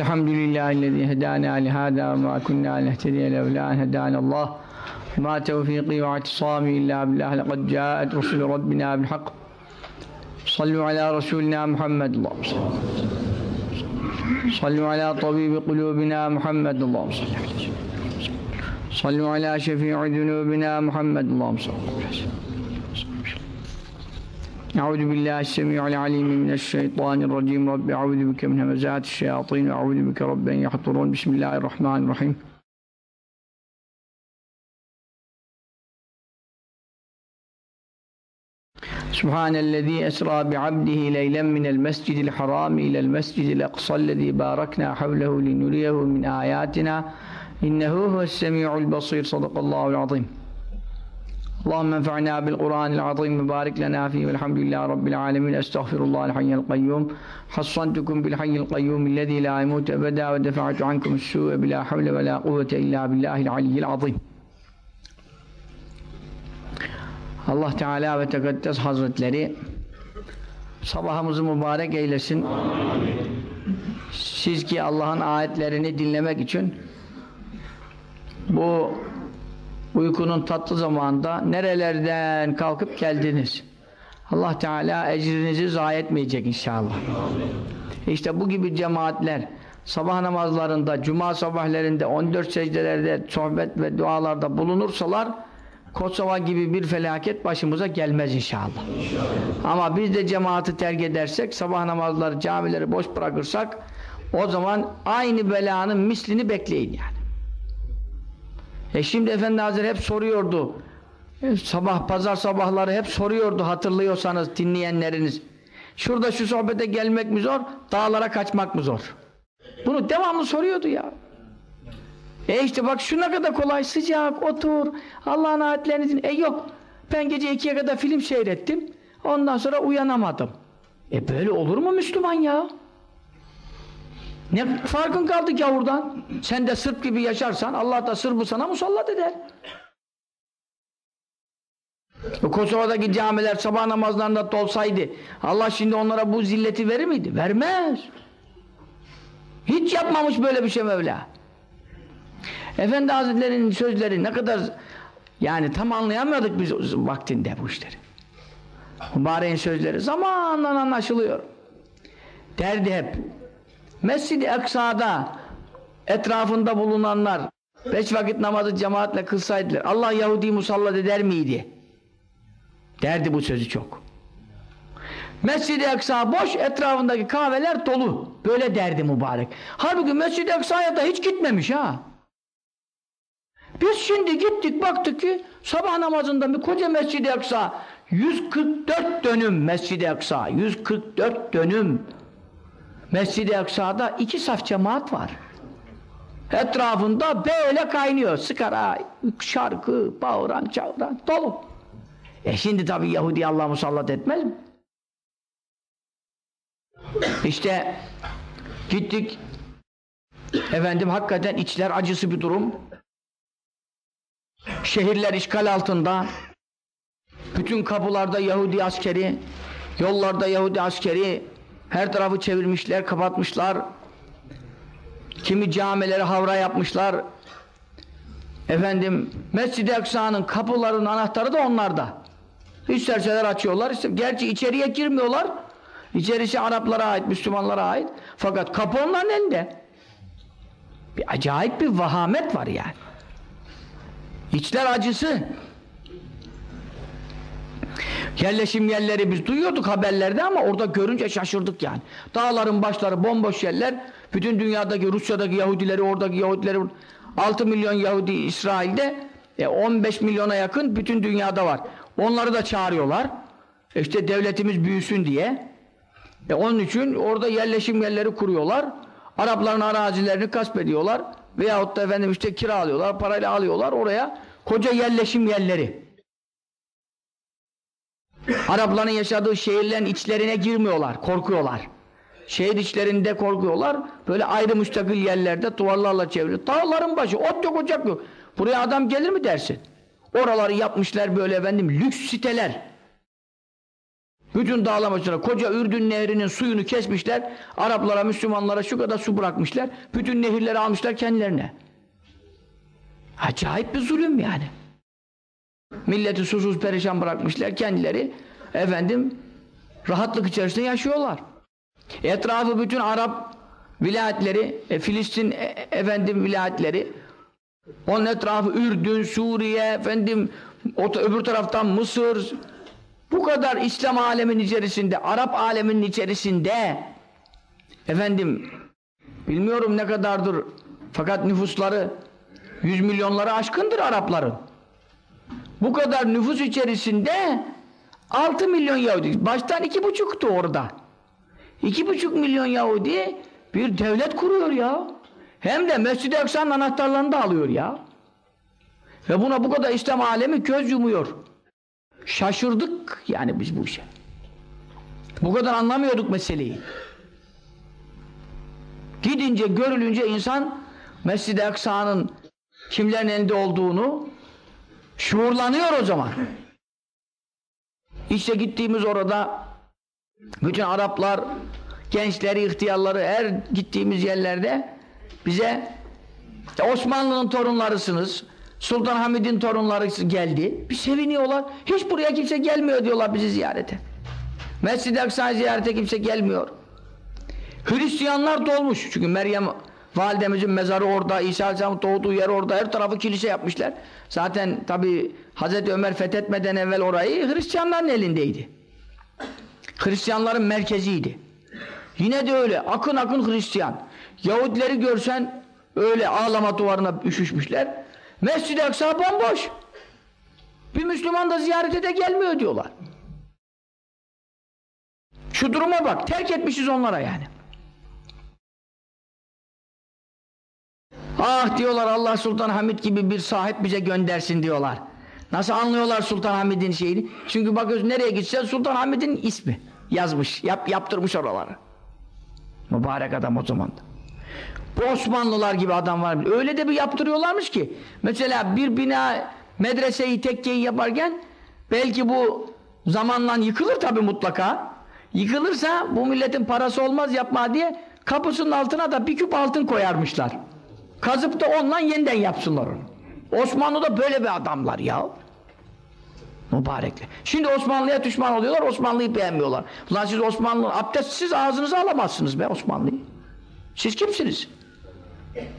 الحمد لله الذي هدانا لهذا وما كنا لنهتدي لولا أن هدانا الله. ما توفيقي واعتصامي إلا بالله. لقد جاءت رسل ربنا بالحق. صلوا على رسولنا محمد. اللهم صل صلوا على طبيب قلوبنا محمد. عليه صلوا على شفيع ذنوبنا محمد. اللهم صل عليه أعوذ بالله السميع العليم من الشيطان الرجيم. رب أعوذ بك من همزات الشياطين وأعوذ بك رب أن يحضرون. بسم الله الرحمن الرحيم. سبحان الذي أسرى بعبده ليلا من المسجد الحرام إلى المسجد الأقصى الذي باركنا حوله لنريه من آياتنا. إنه هو السميع البصير. صدق الله العظيم. Allahümme enfa'na bil Kur'anil azim ve barik lena fihi velhamdülillahi rabbil alemin estağfirullahal hayyel kayyum hassantukum bil hayyel kayyum illezî la imut ebeda ve defa'tu ankum su'e bila havle ve la kuvvete illa billahil aliyyil azim Allah Teala ve Tekaddes Hazretleri sabahımızı mübarek eylesin. Siz ki Allah'ın ayetlerini dinlemek için bu uykunun tatlı zamanında nerelerden kalkıp geldiniz. Allah Teala ecrinizi zayi etmeyecek inşallah. İşte bu gibi cemaatler sabah namazlarında, cuma sabahlarında, 14 secdelerde, sohbet ve dualarda bulunursalar Kosova gibi bir felaket başımıza gelmez inşallah. Ama biz de cemaati terk edersek, sabah namazları, camileri boş bırakırsak o zaman aynı belanın mislini bekleyin yani. E şimdi Efendi Hazretleri hep soruyordu. E, sabah, pazar sabahları hep soruyordu hatırlıyorsanız dinleyenleriniz. Şurada şu sohbete gelmek mi zor, dağlara kaçmak mı zor? Bunu devamlı soruyordu ya. E işte bak şu ne kadar kolay, sıcak, otur, Allah'ın ayetlerini dinle. E yok, ben gece ikiye kadar film seyrettim, ondan sonra uyanamadım. E böyle olur mu Müslüman ya? Ne farkın kaldı gavurdan? Sen de Sırp gibi yaşarsan Allah da Sırp'ı sana musallat eder. Kosova'daki camiler sabah namazlarında dolsaydı Allah şimdi onlara bu zilleti verir miydi? Vermez. Hiç yapmamış böyle bir şey Mevla. Efendi Hazretleri'nin sözleri ne kadar yani tam anlayamadık biz vaktinde bu işleri. Mübareğin sözleri zamanla anlaşılıyor. Derdi hep Mescid-i Aksa'da etrafında bulunanlar beş vakit namazı cemaatle kılsaydılar Allah Yahudi musallat eder miydi? Derdi bu sözü çok. Mescid-i Aksa boş, etrafındaki kahveler dolu. Böyle derdi mübarek. Halbuki Mescid-i Aksa'ya da hiç gitmemiş ha. Biz şimdi gittik baktık ki sabah namazında bir koca Mescid-i Aksa 144 dönüm Mescid-i Aksa 144 dönüm Mescid-i Aksa'da iki saf cemaat var. Etrafında böyle kaynıyor. Sıkara, şarkı, bağıran, çağıran, dolu. E şimdi tabi Yahudi Allah musallat etmez mi? İşte gittik efendim hakikaten içler acısı bir durum. Şehirler işgal altında. Bütün kapılarda Yahudi askeri, yollarda Yahudi askeri, her tarafı çevirmişler, kapatmışlar. Kimi camileri havra yapmışlar. Efendim, Mescid-i Aksa'nın kapılarının anahtarı da onlarda. İsterseler açıyorlar. Gerçi içeriye girmiyorlar. İçerisi Araplara ait, Müslümanlara ait. Fakat kapı onların elinde. Bir acayip bir vahamet var yani. İçler acısı. Yerleşim yerleri biz duyuyorduk haberlerde ama orada görünce şaşırdık yani. Dağların başları bomboş yerler. Bütün dünyadaki Rusya'daki Yahudileri, oradaki Yahudileri 6 milyon Yahudi İsrail'de e 15 milyona yakın bütün dünyada var. Onları da çağırıyorlar. İşte devletimiz büyüsün diye. E onun için orada yerleşim yerleri kuruyorlar. Arapların arazilerini gasp ediyorlar. Veyahut da efendim işte kiralıyorlar, parayla alıyorlar oraya koca yerleşim yerleri. Arapların yaşadığı şehirlerin içlerine girmiyorlar, korkuyorlar. Şehir içlerinde korkuyorlar. Böyle ayrı müstakil yerlerde duvarlarla çevrili. Dağların başı, ot yok, ocak yok. Buraya adam gelir mi dersin? Oraları yapmışlar böyle efendim, lüks siteler. Bütün dağlar başına koca Ürdün nehrinin suyunu kesmişler. Araplara, Müslümanlara şu kadar su bırakmışlar. Bütün nehirleri almışlar kendilerine. Acayip bir zulüm yani. Milleti susuz perişan bırakmışlar. Kendileri efendim rahatlık içerisinde yaşıyorlar. Etrafı bütün Arap vilayetleri, e, Filistin e, e, efendim vilayetleri onun etrafı Ürdün, Suriye, efendim o, öbür taraftan Mısır, bu kadar İslam alemin içerisinde, Arap aleminin içerisinde efendim bilmiyorum ne kadardır fakat nüfusları yüz milyonları aşkındır Arapların. Bu kadar nüfus içerisinde 6 milyon Yahudi. Baştan iki buçuktu orada. İki buçuk milyon Yahudi bir devlet kuruyor ya. Hem de Mescid-i Aksa'nın anahtarlarını da alıyor ya. Ve buna bu kadar İslam alemi göz yumuyor. Şaşırdık yani biz bu işe. Bu kadar anlamıyorduk meseleyi. Gidince, görülünce insan Mescid-i Aksa'nın kimlerin elinde olduğunu şuurlanıyor o zaman. İşte gittiğimiz orada bütün Araplar, gençleri, ihtiyarları her gittiğimiz yerlerde bize Osmanlı'nın torunlarısınız, Sultan Hamid'in torunları geldi. Bir seviniyorlar. Hiç buraya kimse gelmiyor diyorlar bizi ziyarete. Mescid-i Aksa'yı ziyarete kimse gelmiyor. Hristiyanlar dolmuş. Çünkü Meryem validemizin mezarı orada, İsa Aleyhisselam'ın doğduğu yer orada. Her tarafı kilise yapmışlar. Zaten tabi Hazreti Ömer fethetmeden evvel orayı Hristiyanların elindeydi. Hristiyanların merkeziydi. Yine de öyle. Akın akın Hristiyan. Yahudileri görsen öyle ağlama duvarına üşüşmüşler. Mescid-i Aksa bomboş. Bir Müslüman da ziyarete de gelmiyor diyorlar. Şu duruma bak. Terk etmişiz onlara yani. Ah diyorlar Allah Sultan Hamid gibi bir sahip bize göndersin diyorlar. Nasıl anlıyorlar Sultan Hamid'in şeyini? Çünkü bakıyorsun nereye gitsen Sultan Hamid'in ismi yazmış, yap, yaptırmış oraları. Mübarek adam o zaman. Bu Osmanlılar gibi adam var. Öyle de bir yaptırıyorlarmış ki. Mesela bir bina medreseyi tekkeyi yaparken belki bu zamanla yıkılır tabi mutlaka. Yıkılırsa bu milletin parası olmaz yapma diye kapısının altına da bir küp altın koyarmışlar. Kazıp da ondan yeniden yapsınlar onu. Osmanlı'da böyle bir adamlar ya. Mübarekler. Şimdi Osmanlı'ya düşman oluyorlar, Osmanlı'yı beğenmiyorlar. Ulan siz Osmanlı, abdestsiz ağzınıza alamazsınız be Osmanlı'yı. Siz kimsiniz?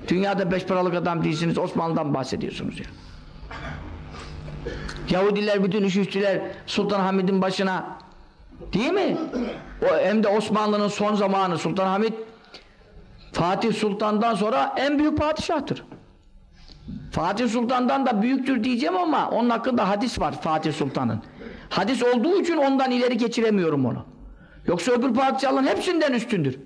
Dünyada beş paralık adam değilsiniz, Osmanlı'dan bahsediyorsunuz ya. Yahudiler bütün üşüştüler Sultan Hamid'in başına. Değil mi? O, hem de Osmanlı'nın son zamanı Sultan Hamid Fatih Sultan'dan sonra en büyük padişahtır. Fatih Sultan'dan da büyüktür diyeceğim ama onun hakkında hadis var Fatih Sultan'ın. Hadis olduğu için ondan ileri geçiremiyorum onu. Yoksa öbür padişahların hepsinden üstündür.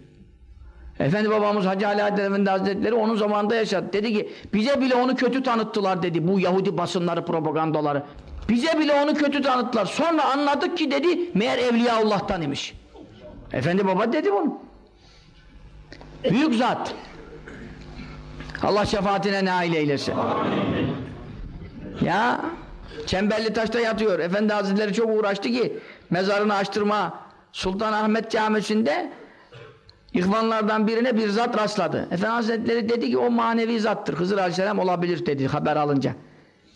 Efendi babamız Hacı Alaaddin Efendi Hazretleri onun zamanında yaşadı. Dedi ki bize bile onu kötü tanıttılar dedi bu Yahudi basınları propagandaları. Bize bile onu kötü tanıttılar. Sonra anladık ki dedi meğer Evliyaullah'tan imiş. Efendi baba dedi bunu. Büyük zat. Allah şefaatine nail eylesin. Amin. Ya Çemberli taşta yatıyor. Efendi Hazretleri çok uğraştı ki mezarını açtırma Sultan Ahmet Camisi'nde İhvanlardan birine bir zat rastladı. Efendi Hazretleri dedi ki o manevi zattır. Hızır Aleyhisselam olabilir dedi haber alınca.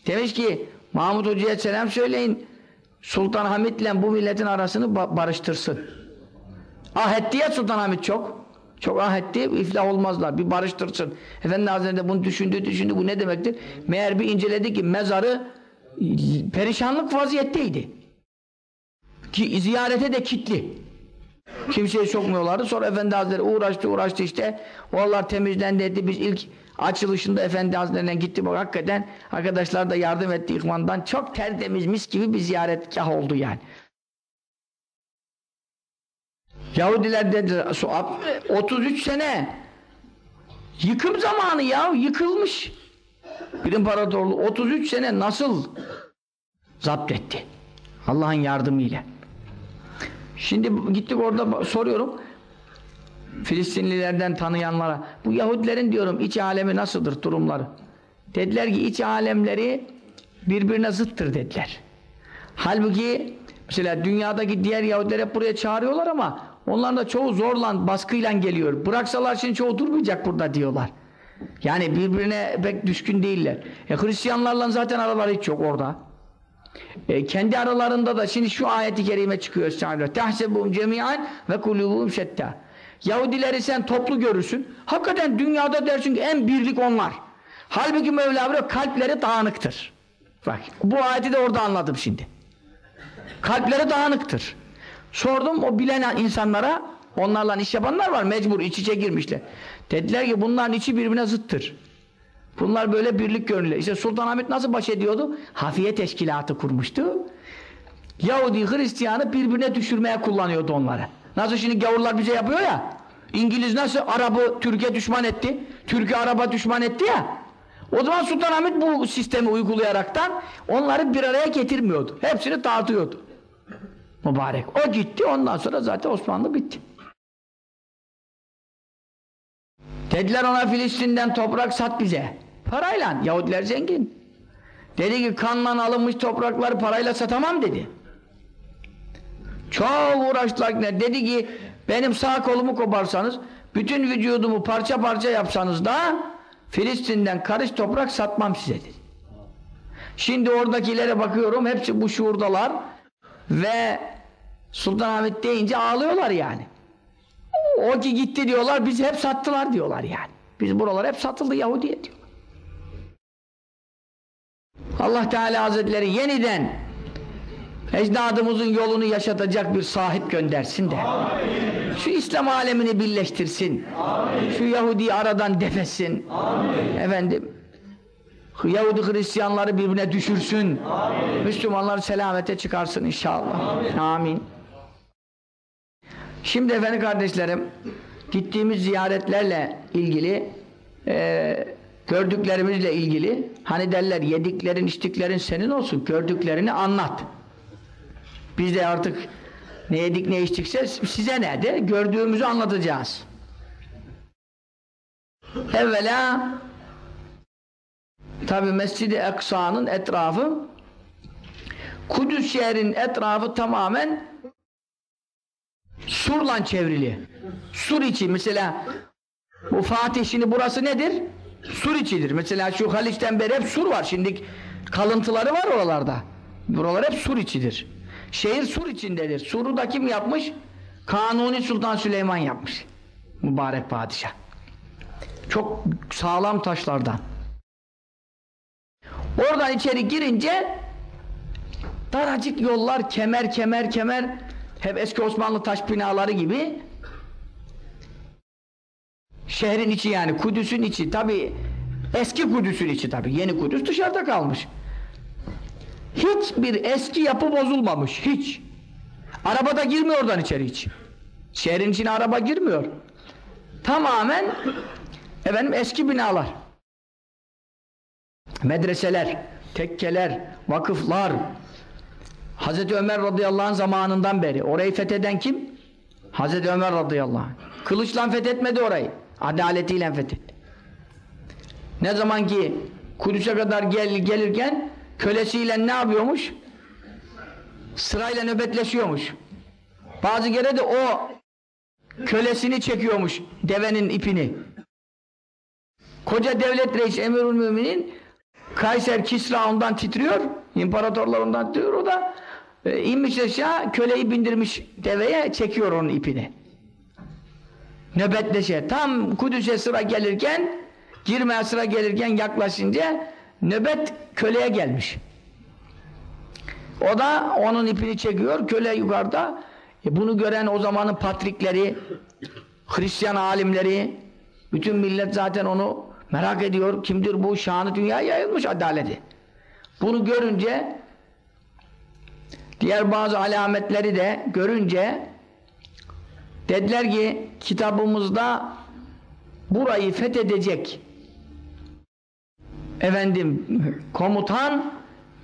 Demiş ki Mahmud Hoca'ya selam söyleyin. Sultan Hamid'le bu milletin arasını barıştırsın. Ah etti Sultan Hamid çok. Çok ah etti, iflah olmazlar. Bir barıştırsın. Efendi Hazretleri bunu düşündü, düşündü. Bu ne demektir? Meğer bir inceledi ki mezarı perişanlık vaziyetteydi. Ki ziyarete de kitli. Kimseyi sokmuyorlardı. Sonra Efendi Hazretleri uğraştı uğraştı işte. Oralar temizlendi etti. Biz ilk açılışında Efendi Hazretleri'ne gitti. Bak hakikaten arkadaşlar da yardım etti İhvan'dan. Çok tertemiz mis gibi bir ziyaretgah oldu yani. Yahudiler dedi 33 sene yıkım zamanı ya yıkılmış. Bir imparatorluğu 33 sene nasıl zapt etti? Allah'ın yardımıyla. Şimdi gittik orada soruyorum. Filistinlilerden tanıyanlara bu Yahudilerin diyorum iç alemi nasıldır durumları? Dediler ki iç alemleri birbirine zıttır dediler. Halbuki mesela dünyadaki diğer Yahudiler hep buraya çağırıyorlar ama onların da çoğu zorla baskıyla geliyor. Bıraksalar şimdi çoğu durmayacak burada diyorlar. Yani birbirine pek düşkün değiller. E Hristiyanlarla zaten araları hiç yok orada. E, kendi aralarında da şimdi şu ayeti kerime çıkıyor. Tehsebuhum cemiyen ve kulubuhum şetta. Yahudileri sen toplu görürsün. Hakikaten dünyada dersin ki en birlik onlar. Halbuki Mevla buyuruyor kalpleri dağınıktır. Bak bu ayeti de orada anladım şimdi. Kalpleri dağınıktır. Sordum o bilen insanlara onlarla iş yapanlar var mecbur iç içe girmişler. Dediler ki bunların içi birbirine zıttır. Bunlar böyle birlik gönüllü. İşte Sultanahmet nasıl baş ediyordu? Hafiye teşkilatı kurmuştu. Yahudi Hristiyanı birbirine düşürmeye kullanıyordu onları. Nasıl şimdi gavurlar bize yapıyor ya. İngiliz nasıl Arap'ı Türkiye düşman etti? Türkiye Arap'a düşman etti ya. O zaman Sultanahmet bu sistemi uygulayaraktan onları bir araya getirmiyordu. Hepsini dağıtıyordu. Mübarek. O gitti ondan sonra zaten Osmanlı bitti. Dediler ona Filistin'den toprak sat bize. Parayla. Yahudiler zengin. Dedi ki kanla alınmış toprakları parayla satamam dedi. Çok uğraştılar. Dedi ki benim sağ kolumu koparsanız bütün vücudumu parça parça yapsanız da Filistin'den karış toprak satmam size dedi. Şimdi oradakilere bakıyorum hepsi bu şuurdalar ve Sultanahmet deyince ağlıyorlar yani. O ki gitti diyorlar, biz hep sattılar diyorlar yani. Biz buralar hep satıldı Yahudiye diyor. Allah Teala Hazretleri yeniden ecdadımızın yolunu yaşatacak bir sahip göndersin de. Amin. Şu İslam alemini birleştirsin. Amin. Şu Yahudi aradan defetsin. Amin. Efendim Yahudi Hristiyanları birbirine düşürsün. Amin. Müslümanları selamete çıkarsın inşallah. Amin. Amin. Şimdi efendim kardeşlerim gittiğimiz ziyaretlerle ilgili e, gördüklerimizle ilgili hani derler yediklerin içtiklerin senin olsun gördüklerini anlat. Biz de artık ne yedik ne içtikse size ne de gördüğümüzü anlatacağız. Evvela tabi Mescid-i Eksa'nın etrafı Kudüs şehrin etrafı tamamen surla çevrili. Sur içi mesela bu Fatih şimdi burası nedir? Sur içidir. Mesela şu Haliç'ten beri hep sur var. Şimdi kalıntıları var oralarda. Buralar hep sur içidir. Şehir sur içindedir. Suru da kim yapmış? Kanuni Sultan Süleyman yapmış. Mübarek padişah. Çok sağlam taşlardan. Oradan içeri girince daracık yollar kemer kemer kemer hep eski Osmanlı taş binaları gibi. Şehrin içi yani Kudüs'ün içi. Tabi eski Kudüs'ün içi tabi yeni Kudüs dışarıda kalmış. Hiçbir eski yapı bozulmamış hiç. Araba da girmiyor oradan içeri hiç. Şehrin içine araba girmiyor. Tamamen efendim eski binalar. Medreseler tekkeler vakıflar Hazreti Ömer radıyallahu anh zamanından beri. Orayı fetheden kim? Hazreti Ömer radıyallahu anh. Kılıçla fethetmedi orayı. Adaletiyle fethetti ne zaman ki Kudüs'e kadar gel, gelirken kölesiyle ne yapıyormuş? sırayla nöbetleşiyormuş. Bazı kere de o kölesini çekiyormuş devenin ipini. Koca devlet reis emirül müminin Kayser Kisra ondan titriyor imparatorlar ondan titriyor o da e, inmiş aşağı köleyi bindirmiş deveye çekiyor onun ipini. Nöbetleşe. Tam Kudüs'e sıra gelirken girmeye sıra gelirken yaklaşınca nöbet köleye gelmiş. O da onun ipini çekiyor köle yukarıda. E bunu gören o zamanın patrikleri Hristiyan alimleri bütün millet zaten onu merak ediyor. Kimdir bu? Şanı dünyaya yayılmış adaleti. Bunu görünce diğer bazı alametleri de görünce Dediler ki kitabımızda burayı fethedecek efendim komutan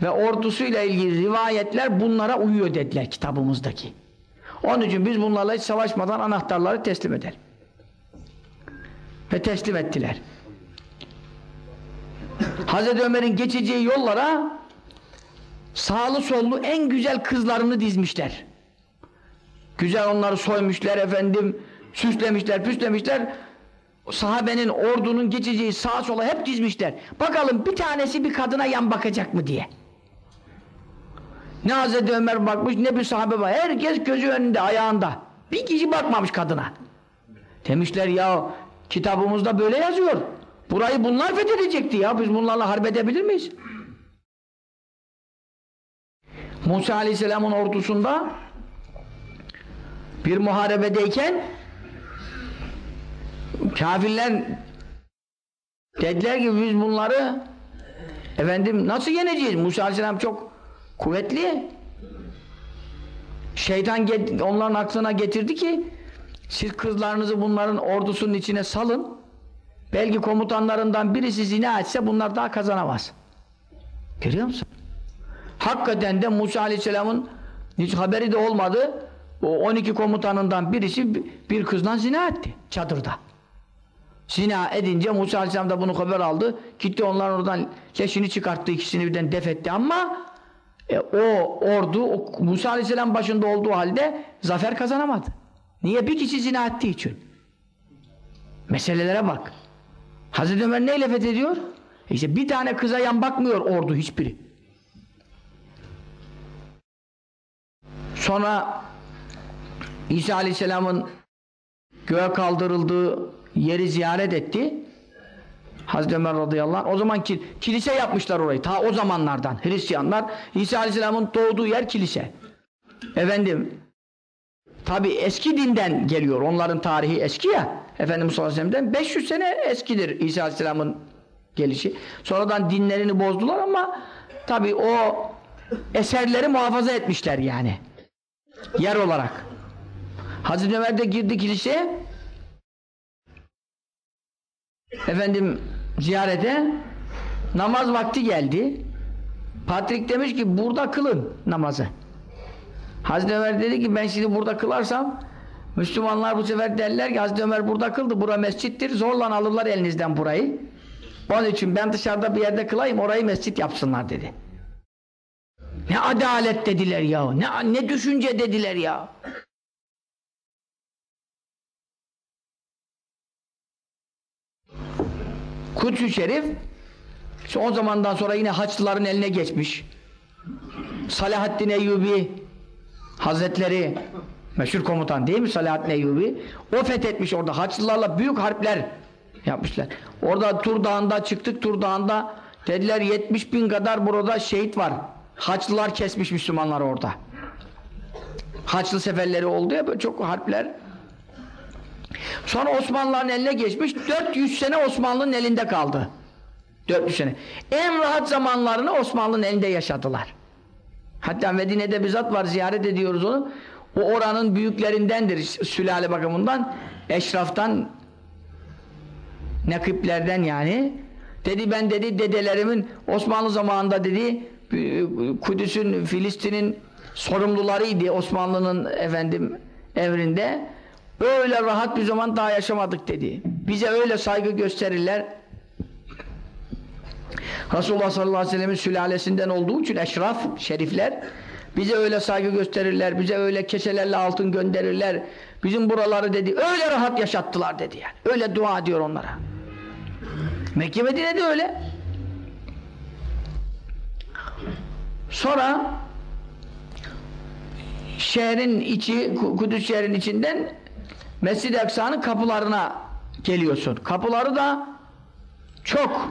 ve ordusuyla ilgili rivayetler bunlara uyuyor dediler kitabımızdaki. Onun için biz bunlarla hiç savaşmadan anahtarları teslim edelim. Ve teslim ettiler. Hazreti Ömer'in geçeceği yollara sağlı sollu en güzel kızlarını dizmişler. Güzel onları soymuşlar efendim, süslemişler, püslemişler. Sahabenin, ordunun geçeceği sağa sola hep dizmişler. Bakalım bir tanesi bir kadına yan bakacak mı diye. Ne Hazreti Ömer bakmış ne bir sahabe var. Herkes gözü önünde, ayağında. Bir kişi bakmamış kadına. Demişler ya kitabımızda böyle yazıyor. Burayı bunlar fethedecekti ya. Biz bunlarla harp edebilir miyiz? Musa Aleyhisselam'ın ordusunda bir muharebedeyken kafirler dediler ki biz bunları efendim nasıl yeneceğiz? Musa Aleyhisselam çok kuvvetli. Şeytan onların aklına getirdi ki siz kızlarınızı bunların ordusunun içine salın. Belki komutanlarından birisi zina etse bunlar daha kazanamaz. Görüyor musun? Hakikaten de Musa Aleyhisselam'ın hiç haberi de olmadı. O 12 komutanından birisi bir kızdan zina etti çadırda. Zina edince Musa Aleyhisselam da bunu haber aldı. Gitti onların oradan leşini çıkarttı, ikisini birden def etti ama e, o ordu o Musa Aleyhisselam başında olduğu halde zafer kazanamadı. Niye? Bir kişi zina ettiği için. Meselelere bak. Hazreti Ömer neyle fethediyor? İşte bir tane kıza yan bakmıyor ordu hiçbiri. Sonra İsa Aleyhisselam'ın göğe kaldırıldığı yeri ziyaret etti. Hazreti Ömer radıyallahu anh. O zaman ki, kilise yapmışlar orayı. Ta o zamanlardan Hristiyanlar. İsa Aleyhisselam'ın doğduğu yer kilise. Efendim tabi eski dinden geliyor. Onların tarihi eski ya. Efendimiz sallallahu aleyhi ve sellem'den 500 sene eskidir İsa Aleyhisselam'ın gelişi. Sonradan dinlerini bozdular ama tabi o eserleri muhafaza etmişler yani. Yer olarak. Hazreti Ömer de girdi kiliseye efendim ziyarete namaz vakti geldi. Patrik demiş ki burada kılın namazı. Hazreti Ömer dedi ki ben şimdi burada kılarsam Müslümanlar bu sefer derler ki Hazreti Ömer burada kıldı. Bura mescittir. Zorla alırlar elinizden burayı. Onun için ben dışarıda bir yerde kılayım orayı mescit yapsınlar dedi. Ne adalet dediler ya. Ne, ne düşünce dediler ya. Kudüs-ü Şerif işte o zamandan sonra yine Haçlıların eline geçmiş. Salahaddin Eyyubi Hazretleri meşhur komutan değil mi Salahaddin Eyyubi? O fethetmiş orada Haçlılarla büyük harpler yapmışlar. Orada Tur Dağı'nda çıktık Tur Dağı'nda dediler 70 bin kadar burada şehit var. Haçlılar kesmiş Müslümanlar orada. Haçlı seferleri oldu ya böyle çok harpler. Sonra Osmanlıların eline geçmiş 400 sene Osmanlı'nın elinde kaldı. 400 sene. En rahat zamanlarını Osmanlı'nın elinde yaşadılar. Hatta Medine'de bir zat var ziyaret ediyoruz onu. O oranın büyüklerindendir sülale bakımından. Eşraftan nekiplerden yani. Dedi ben dedi dedelerimin Osmanlı zamanında dedi Kudüs'ün Filistin'in sorumlularıydı Osmanlı'nın efendim evrinde. Öyle rahat bir zaman daha yaşamadık dedi. Bize öyle saygı gösterirler. Resulullah sallallahu aleyhi ve sellem'in sülalesinden olduğu için eşraf, şerifler bize öyle saygı gösterirler, bize öyle keselerle altın gönderirler. Bizim buraları dedi, öyle rahat yaşattılar dedi yani. Öyle dua ediyor onlara. Mekke Medine'de öyle. Sonra şehrin içi, Kudüs şehrin içinden Mescid-i Aksa'nın kapılarına geliyorsun. Kapıları da çok.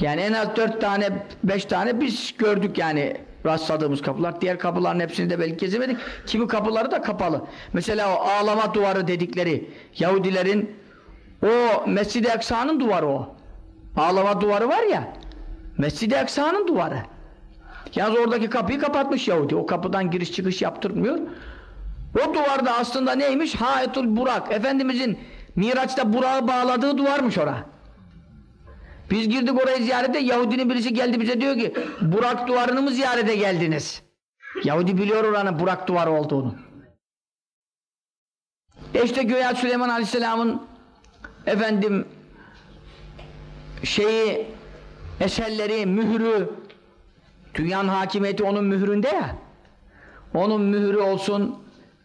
Yani en az dört tane, beş tane biz gördük yani rastladığımız kapılar. Diğer kapıların hepsini de belki gezemedik. Kimi kapıları da kapalı. Mesela o ağlama duvarı dedikleri Yahudilerin o Mescid-i Aksa'nın duvarı o. Ağlama duvarı var ya Mescid-i Aksa'nın duvarı. Yalnız oradaki kapıyı kapatmış Yahudi. O kapıdan giriş çıkış yaptırmıyor. O duvarda aslında neymiş? Haetul Burak. Efendimizin Miraç'ta Burak'ı bağladığı duvarmış ora. Biz girdik oraya ziyarete Yahudinin birisi geldi bize diyor ki Burak duvarını mı ziyarete geldiniz? Yahudi biliyor oranın Burak duvarı olduğunu. E işte göya Süleyman Aleyhisselam'ın efendim şeyi eserleri, mührü dünyanın hakimiyeti onun mühründe ya. Onun mührü olsun.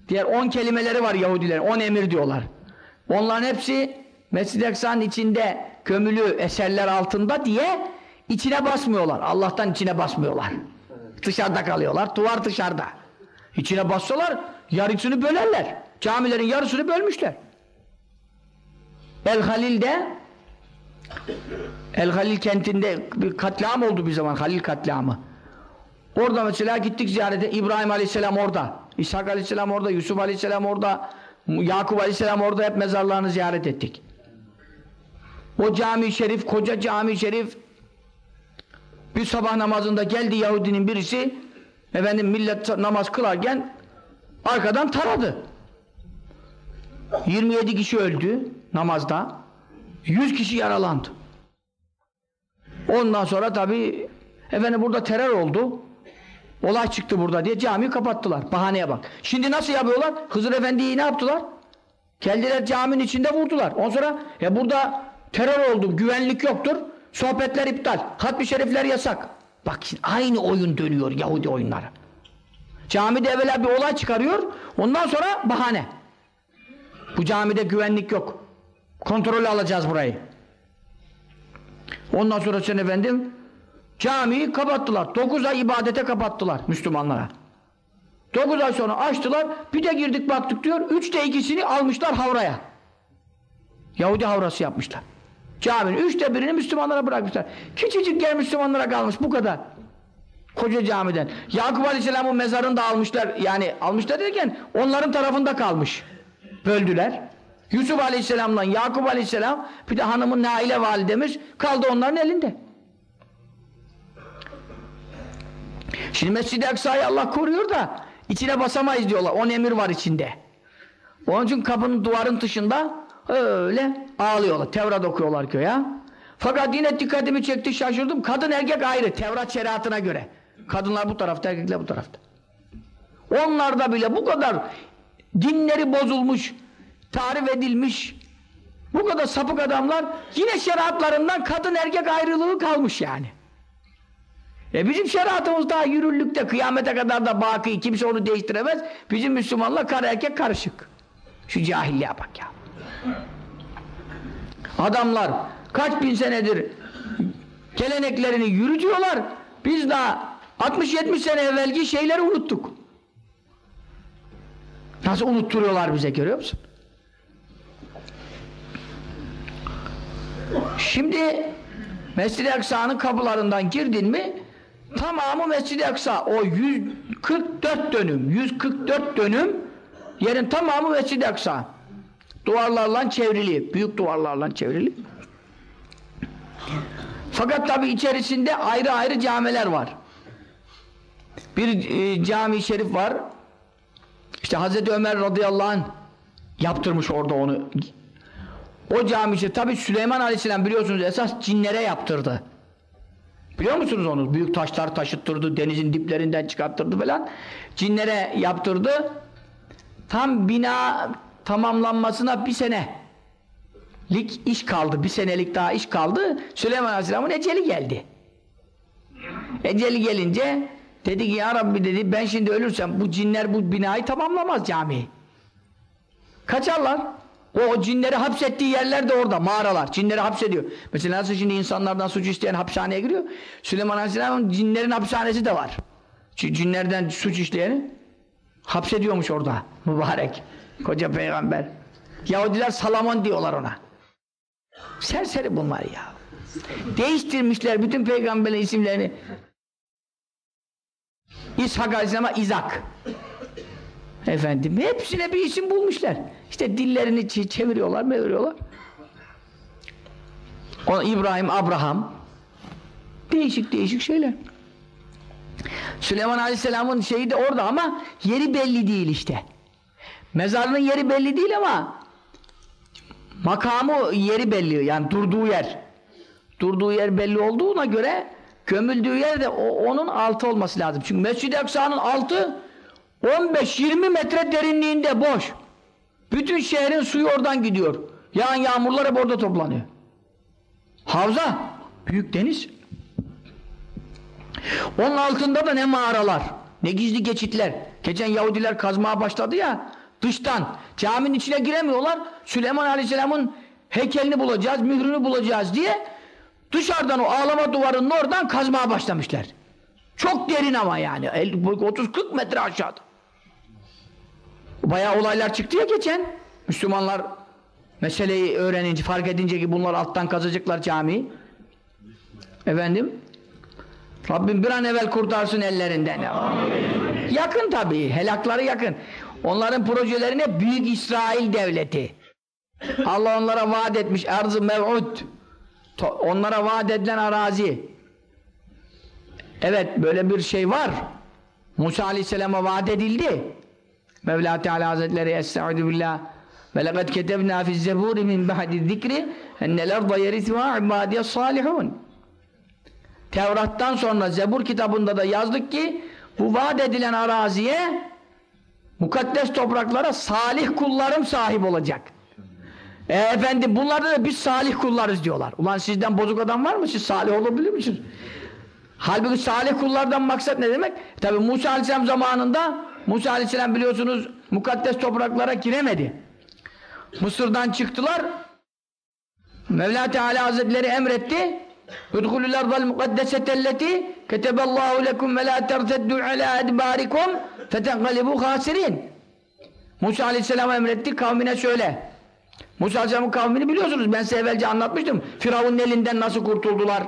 Diğer on kelimeleri var Yahudiler on emir diyorlar. Onların hepsi Mescid-i Aksa'nın içinde kömülü eserler altında diye içine basmıyorlar. Allah'tan içine basmıyorlar. Dışarıda kalıyorlar. Duvar dışarıda. İçine bassalar yarısını bölerler. Camilerin yarısını bölmüşler. El Halil'de El Halil kentinde bir katliam oldu bir zaman. Halil katliamı. Orada mesela gittik ziyarete İbrahim Aleyhisselam orada. İshak Aleyhisselam orada, Yusuf Aleyhisselam orada, Yakup Aleyhisselam orada hep mezarlarını ziyaret ettik. O cami şerif, koca cami şerif bir sabah namazında geldi Yahudinin birisi efendim millet namaz kılarken arkadan taradı. 27 kişi öldü namazda. 100 kişi yaralandı. Ondan sonra tabi efendim burada terör oldu. Olay çıktı burada diye camiyi kapattılar. Bahaneye bak. Şimdi nasıl yapıyorlar? Hızır Efendi'yi ne yaptılar? Geldiler caminin içinde vurdular. Ondan sonra e burada terör oldu, güvenlik yoktur. Sohbetler iptal. Hatmi şerifler yasak. Bak şimdi aynı oyun dönüyor Yahudi oyunları. Camide evvela bir olay çıkarıyor. Ondan sonra bahane. Bu camide güvenlik yok. Kontrolü alacağız burayı. Ondan sonra sen efendim camiyi kapattılar. 9 ay ibadete kapattılar Müslümanlara. 9 ay sonra açtılar. Bir de girdik baktık diyor. Üçte ikisini almışlar havraya. Yahudi havrası yapmışlar. Caminin üçte birini Müslümanlara bırakmışlar. Küçücük yer Müslümanlara kalmış bu kadar. Koca camiden. Yakup Aleyhisselam'ın mezarını da almışlar. Yani almışlar derken onların tarafında kalmış. Böldüler. Yusuf Aleyhisselam'la Yakup Aleyhisselam bir de hanımın Naile validemiz kaldı onların elinde. Şimdi Mescid-i Aksa'yı Allah koruyor da içine basamayız diyorlar. On emir var içinde. Onun için kapının duvarın dışında öyle ağlıyorlar. Tevrat okuyorlar köye. Fakat yine dikkatimi çekti şaşırdım. Kadın erkek ayrı Tevrat şeriatına göre. Kadınlar bu tarafta erkekler bu tarafta. Onlarda bile bu kadar dinleri bozulmuş, tarif edilmiş bu kadar sapık adamlar yine şeriatlarından kadın erkek ayrılığı kalmış yani. E bizim şeriatımız daha yürürlükte kıyamete kadar da baki kimse onu değiştiremez. Bizim Müslümanlar kar erkek karışık. Şu cahilliğe bak ya. Adamlar kaç bin senedir geleneklerini yürütüyorlar. Biz daha 60-70 sene evvelki şeyleri unuttuk. Nasıl unutturuyorlar bize görüyor musun? Şimdi Mescid-i Aksa'nın kapılarından girdin mi tamamı Mescid-i Aksa. O 144 dönüm 144 dönüm yerin tamamı Mescid-i Aksa. Duvarlarla çevrili büyük duvarlarla çevrili. Fakat tabi içerisinde ayrı ayrı camiler var. Bir e, cami şerif var. İşte Hazreti Ömer radıyallahu anh yaptırmış orada onu. O cami işte tabi Süleyman aleyhisselam biliyorsunuz esas cinlere yaptırdı biliyor musunuz onu? Büyük taşlar taşıttırdı denizin diplerinden çıkarttırdı falan. Cinlere yaptırdı. Tam bina tamamlanmasına bir sene. Lik iş kaldı bir senelik daha iş kaldı. Süleyman aleyhisselamın eceli geldi. Eceli gelince dedi ki ya Rabbi dedi ben şimdi ölürsem bu cinler bu binayı tamamlamaz camiyi kaçarlar o, cinleri hapsettiği yerler de orada, mağaralar. Cinleri hapsediyor. Mesela nasıl şimdi insanlardan suç isteyen hapishaneye giriyor? Süleyman Aleyhisselam'ın cinlerin hapishanesi de var. Cinlerden suç işleyeni hapsediyormuş orada. Mübarek. Koca peygamber. Yahudiler Salamon diyorlar ona. Serseri bunlar ya. Değiştirmişler bütün peygamberin isimlerini. İshak Aleyhisselam'a İzak. Efendim hepsine bir isim bulmuşlar. İşte dillerini çeviriyorlar, meviriyorlar. O İbrahim, Abraham. Değişik değişik şeyler. Süleyman Aleyhisselam'ın şeyi de orada ama yeri belli değil işte. Mezarının yeri belli değil ama makamı yeri belli yani durduğu yer. Durduğu yer belli olduğuna göre gömüldüğü yer de onun altı olması lazım. Çünkü Mescid-i Aksa'nın altı 15-20 metre derinliğinde boş. Bütün şehrin suyu oradan gidiyor. Yağan yağmurlar hep orada toplanıyor. Havza, büyük deniz. Onun altında da ne mağaralar, ne gizli geçitler. Geçen Yahudiler kazmaya başladı ya, dıştan. Caminin içine giremiyorlar. Süleyman Aleyhisselam'ın heykelini bulacağız, mührünü bulacağız diye dışarıdan o ağlama duvarının oradan kazmaya başlamışlar. Çok derin ama yani. 30-40 metre aşağıda. Bayağı olaylar çıktı ya geçen. Müslümanlar meseleyi öğrenince, fark edince ki bunlar alttan kazacaklar camiyi. Efendim? Rabbim bir an evvel kurtarsın ellerinden. Yakın tabii, helakları yakın. Onların projelerine Büyük İsrail Devleti. Allah onlara vaat etmiş arz-ı mev'ud. Onlara vaat edilen arazi. Evet, böyle bir şey var. Musa Aleyhisselam'a vaat edildi. Mevla Teala Hazretleri Estaizu billah ve lekad ketebna fi zeburi min ba'di zikri ennel arda yerisuha ibadiye salihun Tevrat'tan sonra Zebur kitabında da yazdık ki bu vaat edilen araziye mukaddes topraklara salih kullarım sahip olacak. E efendim bunlarda da biz salih kullarız diyorlar. Ulan sizden bozuk adam var mı? Siz salih olabilir misiniz? Halbuki salih kullardan maksat ne demek? Tabi Musa Aleyhisselam zamanında Musa Aleyhisselam biliyorsunuz mukaddes topraklara giremedi. Mısır'dan çıktılar. Mevla Teala Hazretleri emretti. Udhulul ardal mukaddesetelleti keteballahu lekum ve la terteddu ala edbarikum fetenqalibu khasirin. Musa Aleyhisselam'a emretti kavmine söyle. Musa Aleyhisselam'ın kavmini biliyorsunuz. Ben size evvelce anlatmıştım. Firavun'un elinden nasıl kurtuldular.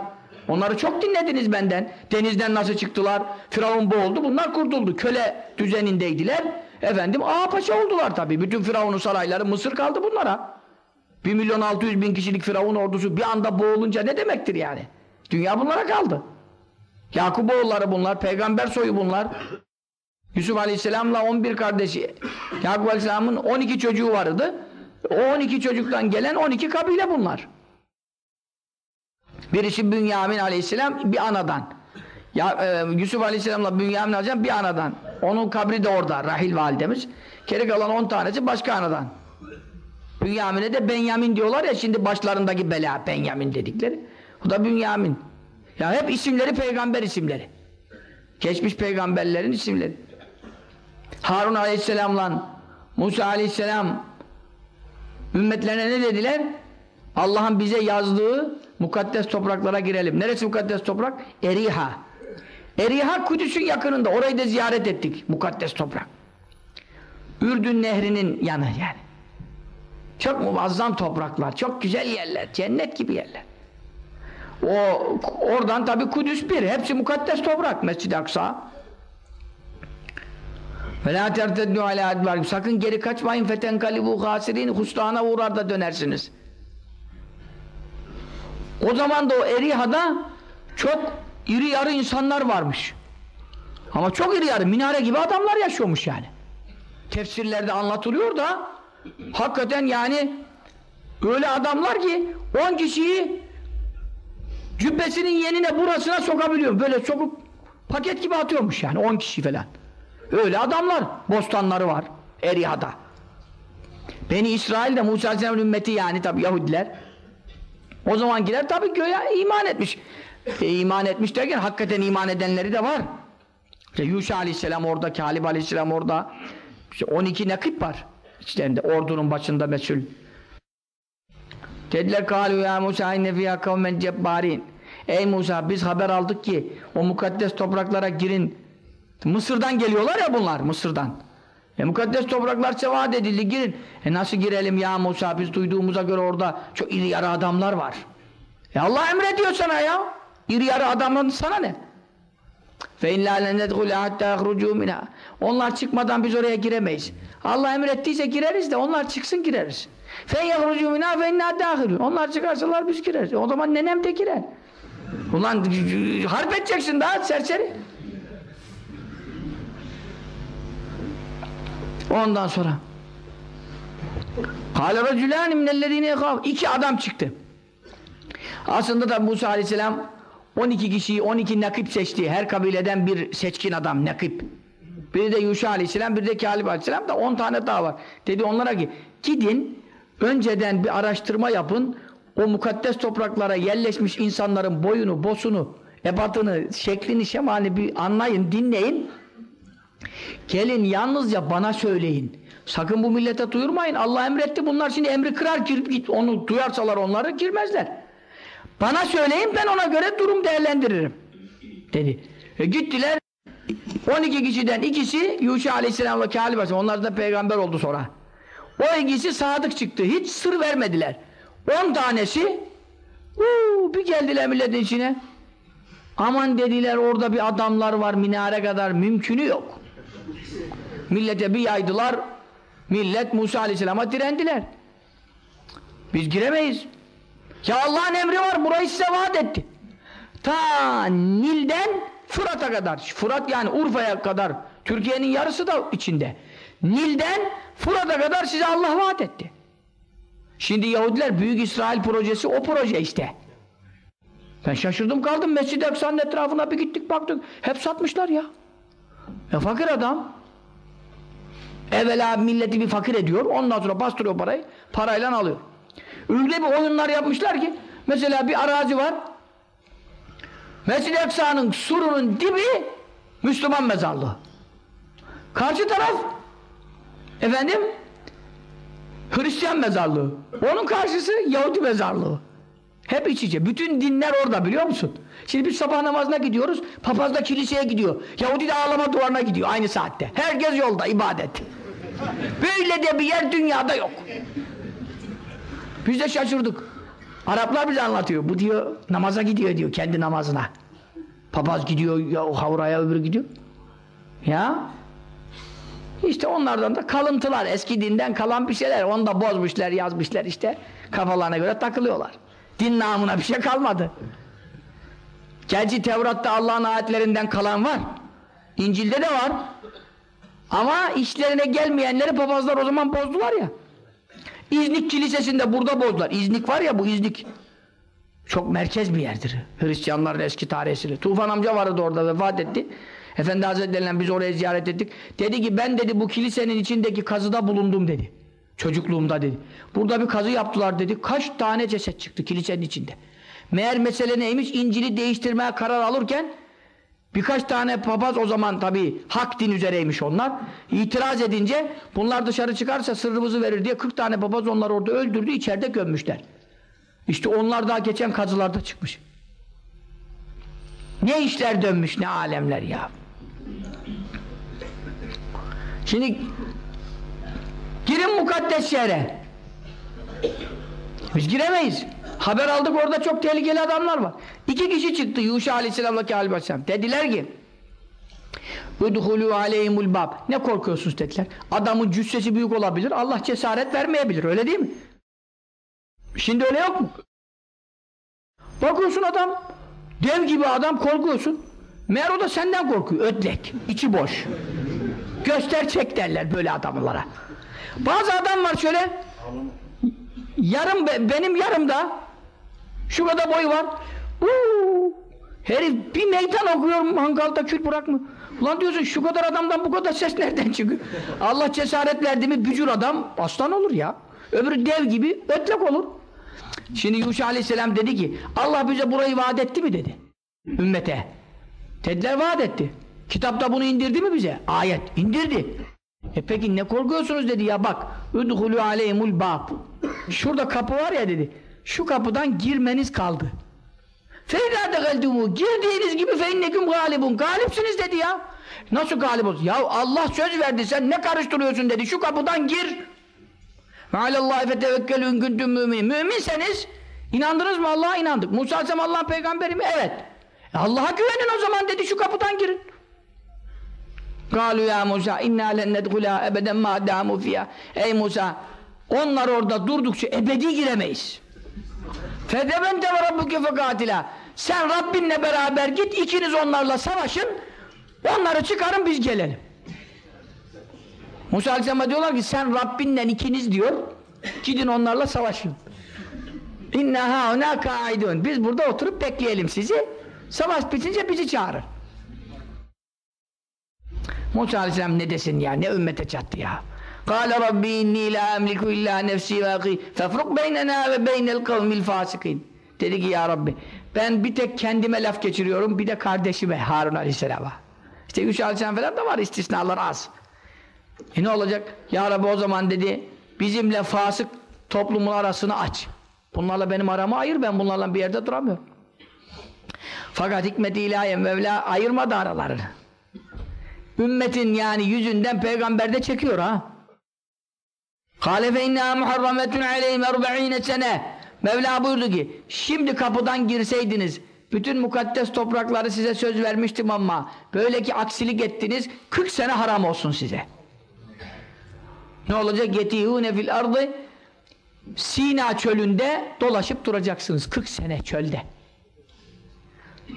Onları çok dinlediniz benden. Denizden nasıl çıktılar. Firavun boğuldu. Bunlar kurtuldu. Köle düzenindeydiler. Efendim ağa paşa oldular tabii. Bütün Firavun'un sarayları Mısır kaldı bunlara. 1 milyon 600 bin kişilik Firavun ordusu bir anda boğulunca ne demektir yani? Dünya bunlara kaldı. Yakup oğulları bunlar. Peygamber soyu bunlar. Yusuf Aleyhisselam'la 11 kardeşi. Yakup Aleyhisselam'ın 12 çocuğu vardı. O 12 çocuktan gelen 12 kabile bunlar. Birisi Bünyamin Aleyhisselam bir anadan. Ya, e, Yusuf Aleyhisselam'la Bünyamin Aleyhisselam bir anadan. Onun kabri de orada Rahil validemiz. Geri kalan 10 tanesi başka anadan. Bünyamin'e de Benyamin diyorlar ya şimdi başlarındaki bela Benyamin dedikleri. O da Bünyamin. Ya hep isimleri peygamber isimleri. Geçmiş peygamberlerin isimleri. Harun Aleyhisselam'la Musa Aleyhisselam ümmetlerine ne dediler? Allah'ın bize yazdığı Mukaddes topraklara girelim. Neresi mukaddes toprak? Eriha. Eriha Kudüs'ün yakınında. Orayı da ziyaret ettik. Mukaddes toprak. Ürdün nehrinin yanı yani. Çok muazzam topraklar. Çok güzel yerler. Cennet gibi yerler. O Oradan tabi Kudüs bir. Hepsi mukaddes toprak. Mescid-i Aksa. Sakın geri kaçmayın. Feten kalibu hasirin. Hustana uğrar da dönersiniz. O zaman da o Eriha'da çok iri yarı insanlar varmış. Ama çok iri yarı, minare gibi adamlar yaşıyormuş yani. Tefsirlerde anlatılıyor da hakikaten yani öyle adamlar ki 10 kişiyi cübbesinin yenine burasına sokabiliyor. Böyle sokup paket gibi atıyormuş yani 10 kişi falan. Öyle adamlar. Bostanları var Eriha'da. Beni İsrail'de Musa Aleyhisselam'ın ümmeti yani tabi Yahudiler. O zamankiler tabi göğe iman etmiş. E, iman etmiş derken hakikaten iman edenleri de var. İşte Yuşa Aleyhisselam orada, Kalib Aleyhisselam orada. İşte 12 nakip var. İçlerinde ordunun başında mesul. Dediler kâlu ya Musa inne fiyâ kavmen cebbarin. Ey Musa biz haber aldık ki o mukaddes topraklara girin. Mısır'dan geliyorlar ya bunlar Mısır'dan. E mukaddes topraklar vaat edildi girin. E nasıl girelim ya Musa biz duyduğumuza göre orada çok iri yarı adamlar var. E Allah emrediyor sana ya. İri yarı adamların sana ne? Onlar çıkmadan biz oraya giremeyiz. Allah emrettiyse gireriz de onlar çıksın gireriz. Onlar çıkarsalar biz gireriz. O zaman nenem de girer. Ulan harp edeceksin daha serseri. Ondan sonra Kâle racülâni minellezîne yekâf. İki adam çıktı. Aslında da Musa aleyhisselam 12 kişiyi 12 nakip seçti. Her kabileden bir seçkin adam nakip. Biri de Yuşa aleyhisselam, biri de Kâlib aleyhisselam da 10 tane daha var. Dedi onlara ki gidin önceden bir araştırma yapın. O mukaddes topraklara yerleşmiş insanların boyunu, bosunu, ebatını, şeklini, şemalini bir anlayın, dinleyin. Gelin yalnızca bana söyleyin. Sakın bu millete duyurmayın. Allah emretti. Bunlar şimdi emri kırar girip git. Onu duyarsalar onları girmezler. Bana söyleyin ben ona göre durum değerlendiririm. Dedi. E gittiler. 12 kişiden ikisi Yuşa Aleyhisselam ve Kâlib Aleyhisselam. Onlar da peygamber oldu sonra. O ikisi sadık çıktı. Hiç sır vermediler. 10 tanesi uu, bir geldiler milletin içine. Aman dediler orada bir adamlar var minare kadar mümkünü yok. Millete bir yaydılar. Millet Musa Aleyhisselam'a direndiler. Biz giremeyiz. Ya Allah'ın emri var burayı size vaat etti. Ta Nil'den Fırat'a kadar. Fırat yani Urfa'ya kadar. Türkiye'nin yarısı da içinde. Nil'den Fırat'a kadar size Allah vaat etti. Şimdi Yahudiler Büyük İsrail projesi o proje işte. Ben şaşırdım kaldım. Mescid-i Aksa'nın etrafına bir gittik baktık. Hep satmışlar ya. E fakir adam. Evvela milleti bir fakir ediyor. Ondan sonra bastırıyor parayı. Parayla alıyor. Öyle bir oyunlar yapmışlar ki mesela bir arazi var. Mescid-i Aksa'nın surunun dibi Müslüman mezarlığı. Karşı taraf efendim Hristiyan mezarlığı. Onun karşısı Yahudi mezarlığı. Hep iç içe. Bütün dinler orada biliyor musun? Şimdi biz sabah namazına gidiyoruz. Papaz da kiliseye gidiyor. Yahudi de ağlama duvarına gidiyor aynı saatte. Herkes yolda ibadet. Böyle de bir yer dünyada yok. Biz de şaşırdık. Araplar bize anlatıyor. Bu diyor namaza gidiyor diyor kendi namazına. Papaz gidiyor ya o havraya öbürü gidiyor. Ya işte onlardan da kalıntılar eski dinden kalan bir şeyler. Onu da bozmuşlar yazmışlar işte kafalarına göre takılıyorlar. Din namına bir şey kalmadı. Gerçi Tevrat'ta Allah'ın ayetlerinden kalan var. İncil'de de var. Ama işlerine gelmeyenleri papazlar o zaman bozdular ya. İznik Kilisesi'nde burada bozdular. İznik var ya bu İznik. Çok merkez bir yerdir. Hristiyanların eski tarihsini. Tufan amca vardı orada vefat etti. Efendi Hazretleri'yle biz oraya ziyaret ettik. Dedi ki ben dedi bu kilisenin içindeki kazıda bulundum dedi. Çocukluğumda dedi. Burada bir kazı yaptılar dedi. Kaç tane ceset çıktı kilisenin içinde. Meğer mesele neymiş? İncil'i değiştirmeye karar alırken Birkaç tane papaz o zaman tabi hak din üzereymiş onlar. İtiraz edince bunlar dışarı çıkarsa sırrımızı verir diye 40 tane papaz onları orada öldürdü içeride gömmüşler. İşte onlar daha geçen kazılarda çıkmış. Ne işler dönmüş ne alemler ya. Şimdi girin mukaddes şehre. Biz giremeyiz. Haber aldık orada çok tehlikeli adamlar var. İki kişi çıktı Yuşa aleyhisselamla Kâlib aleyhisselam. Dediler ki Udhulû aleyhimul bab. Ne korkuyorsunuz dediler. Adamın cüssesi büyük olabilir. Allah cesaret vermeyebilir. Öyle değil mi? Şimdi öyle yok mu? Bakıyorsun adam dev gibi adam korkuyorsun. Meğer o da senden korkuyor. Ödlek. içi boş. Göster çek derler böyle adamlara. Bazı adam var şöyle yarım be- benim yarımda şu kadar boyu var. Uuu, herif bir meydan okuyor mangalda kül bırakma. Ulan diyorsun şu kadar adamdan bu kadar ses nereden çıkıyor? Allah cesaret verdi mi bücür adam aslan olur ya. Öbürü dev gibi ötlek olur. Şimdi Yuşa aleyhisselam dedi ki Allah bize burayı vaat etti mi dedi. Ümmete. Dediler vaat etti. Kitapta bunu indirdi mi bize? Ayet indirdi. E peki ne korkuyorsunuz dedi ya bak. Udhulü aleyhimul bab. Şurada kapı var ya dedi. Şu kapıdan girmeniz kaldı. Feydâ degeldumu. Girdiğiniz gibi feinneküm galibun. Galipsiniz dedi ya. Nasıl galip olsun? Ya Allah söz verdi sen ne karıştırıyorsun dedi. Şu kapıdan gir. Ve alallâhi fetevekkelûn güntüm mümin. Müminseniz inandınız mı Allah'a inandık. Musa Aleyhisselam Allah'ın peygamberi mi? Evet. E Allah'a güvenin o zaman dedi şu kapıdan girin. Galu ya Musa inna len nedhula ebeden ma damu fiyha. Ey Musa onlar orada durdukça ebedi giremeyiz. Fedebente ve rabbuke fekatila. Sen Rabbinle beraber git ikiniz onlarla savaşın. Onları çıkarın biz gelelim. Musa Aleyhisselam'a diyorlar ki sen Rabbinle ikiniz diyor. Gidin onlarla savaşın. İnna hauna kaidun. Biz burada oturup bekleyelim sizi. Savaş bitince bizi çağırın. Musa Aleyhisselam ne desin ya? Ne ümmete çattı ya? Kâle Rabbi inni la emliku illa nefsi ve akî fefruk beynena ve beynel kavmil fâsikîn. Dedi ki ya Rabbi ben bir tek kendime laf geçiriyorum bir de kardeşime Harun Aleyhisselam'a. İşte üç aleyhisselam falan da var istisnalar az. E ne olacak? Ya Rabbi o zaman dedi bizimle fasık toplumun arasını aç. Bunlarla benim aramı ayır ben bunlarla bir yerde duramıyorum. Fakat hikmeti ilahi Mevla ayırmadı aralarını. Ümmetin yani yüzünden peygamber de çekiyor ha. Kâle fe innâ muharrametun aleyhim erba'ine sene. Mevla buyurdu ki, şimdi kapıdan girseydiniz, bütün mukaddes toprakları size söz vermiştim ama, böyle ki aksilik ettiniz, 40 sene haram olsun size. Ne olacak? Yetihûne fil ardı, Sina çölünde dolaşıp duracaksınız, 40 sene çölde.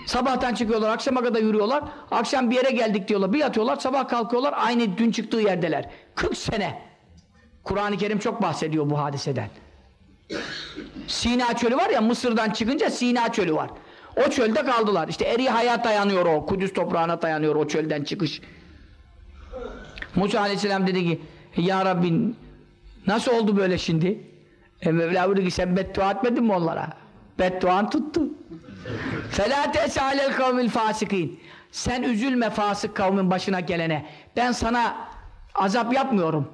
Sabahtan çıkıyorlar, akşama kadar yürüyorlar, akşam bir yere geldik diyorlar, bir yatıyorlar, sabah kalkıyorlar, aynı dün çıktığı yerdeler. 40 sene. Kur'an-ı Kerim çok bahsediyor bu hadiseden. Sina çölü var ya Mısır'dan çıkınca Sina çölü var. O çölde kaldılar. İşte eri hayat dayanıyor o. Kudüs toprağına dayanıyor o çölden çıkış. Musa aleyhisselam dedi ki Ya Rabbi nasıl oldu böyle şimdi? E Mevla buyurdu ki sen beddua etmedin mi onlara? Bedduan tuttu. فَلَا تَسَعَلَ الْقَوْمِ الْفَاسِقِينَ Sen üzülme fasık kavmin başına gelene. Ben sana azap yapmıyorum.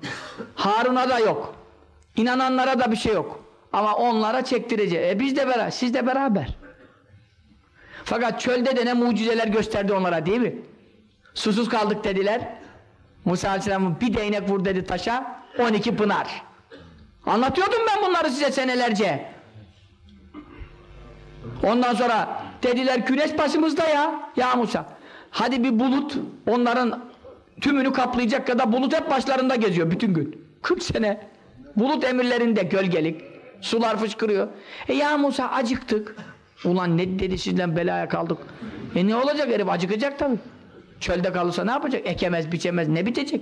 Harun'a da yok. İnananlara da bir şey yok. Ama onlara çektireceğiz. E biz de beraber, siz de beraber. Fakat çölde de ne mucizeler gösterdi onlara değil mi? Susuz kaldık dediler. Musa Aleyhisselam'ın bir değnek vur dedi taşa, 12 pınar. Anlatıyordum ben bunları size senelerce. Ondan sonra dediler güneş başımızda ya. Ya Musa. Hadi bir bulut onların tümünü kaplayacak kadar bulut hep başlarında geziyor bütün gün. 40 sene. Bulut emirlerinde gölgelik. Sular fışkırıyor. E ya Musa acıktık. Ulan ne dedi sizden belaya kaldık. E ne olacak herif acıkacak tabii. Çölde kalırsa ne yapacak? Ekemez biçemez ne bitecek?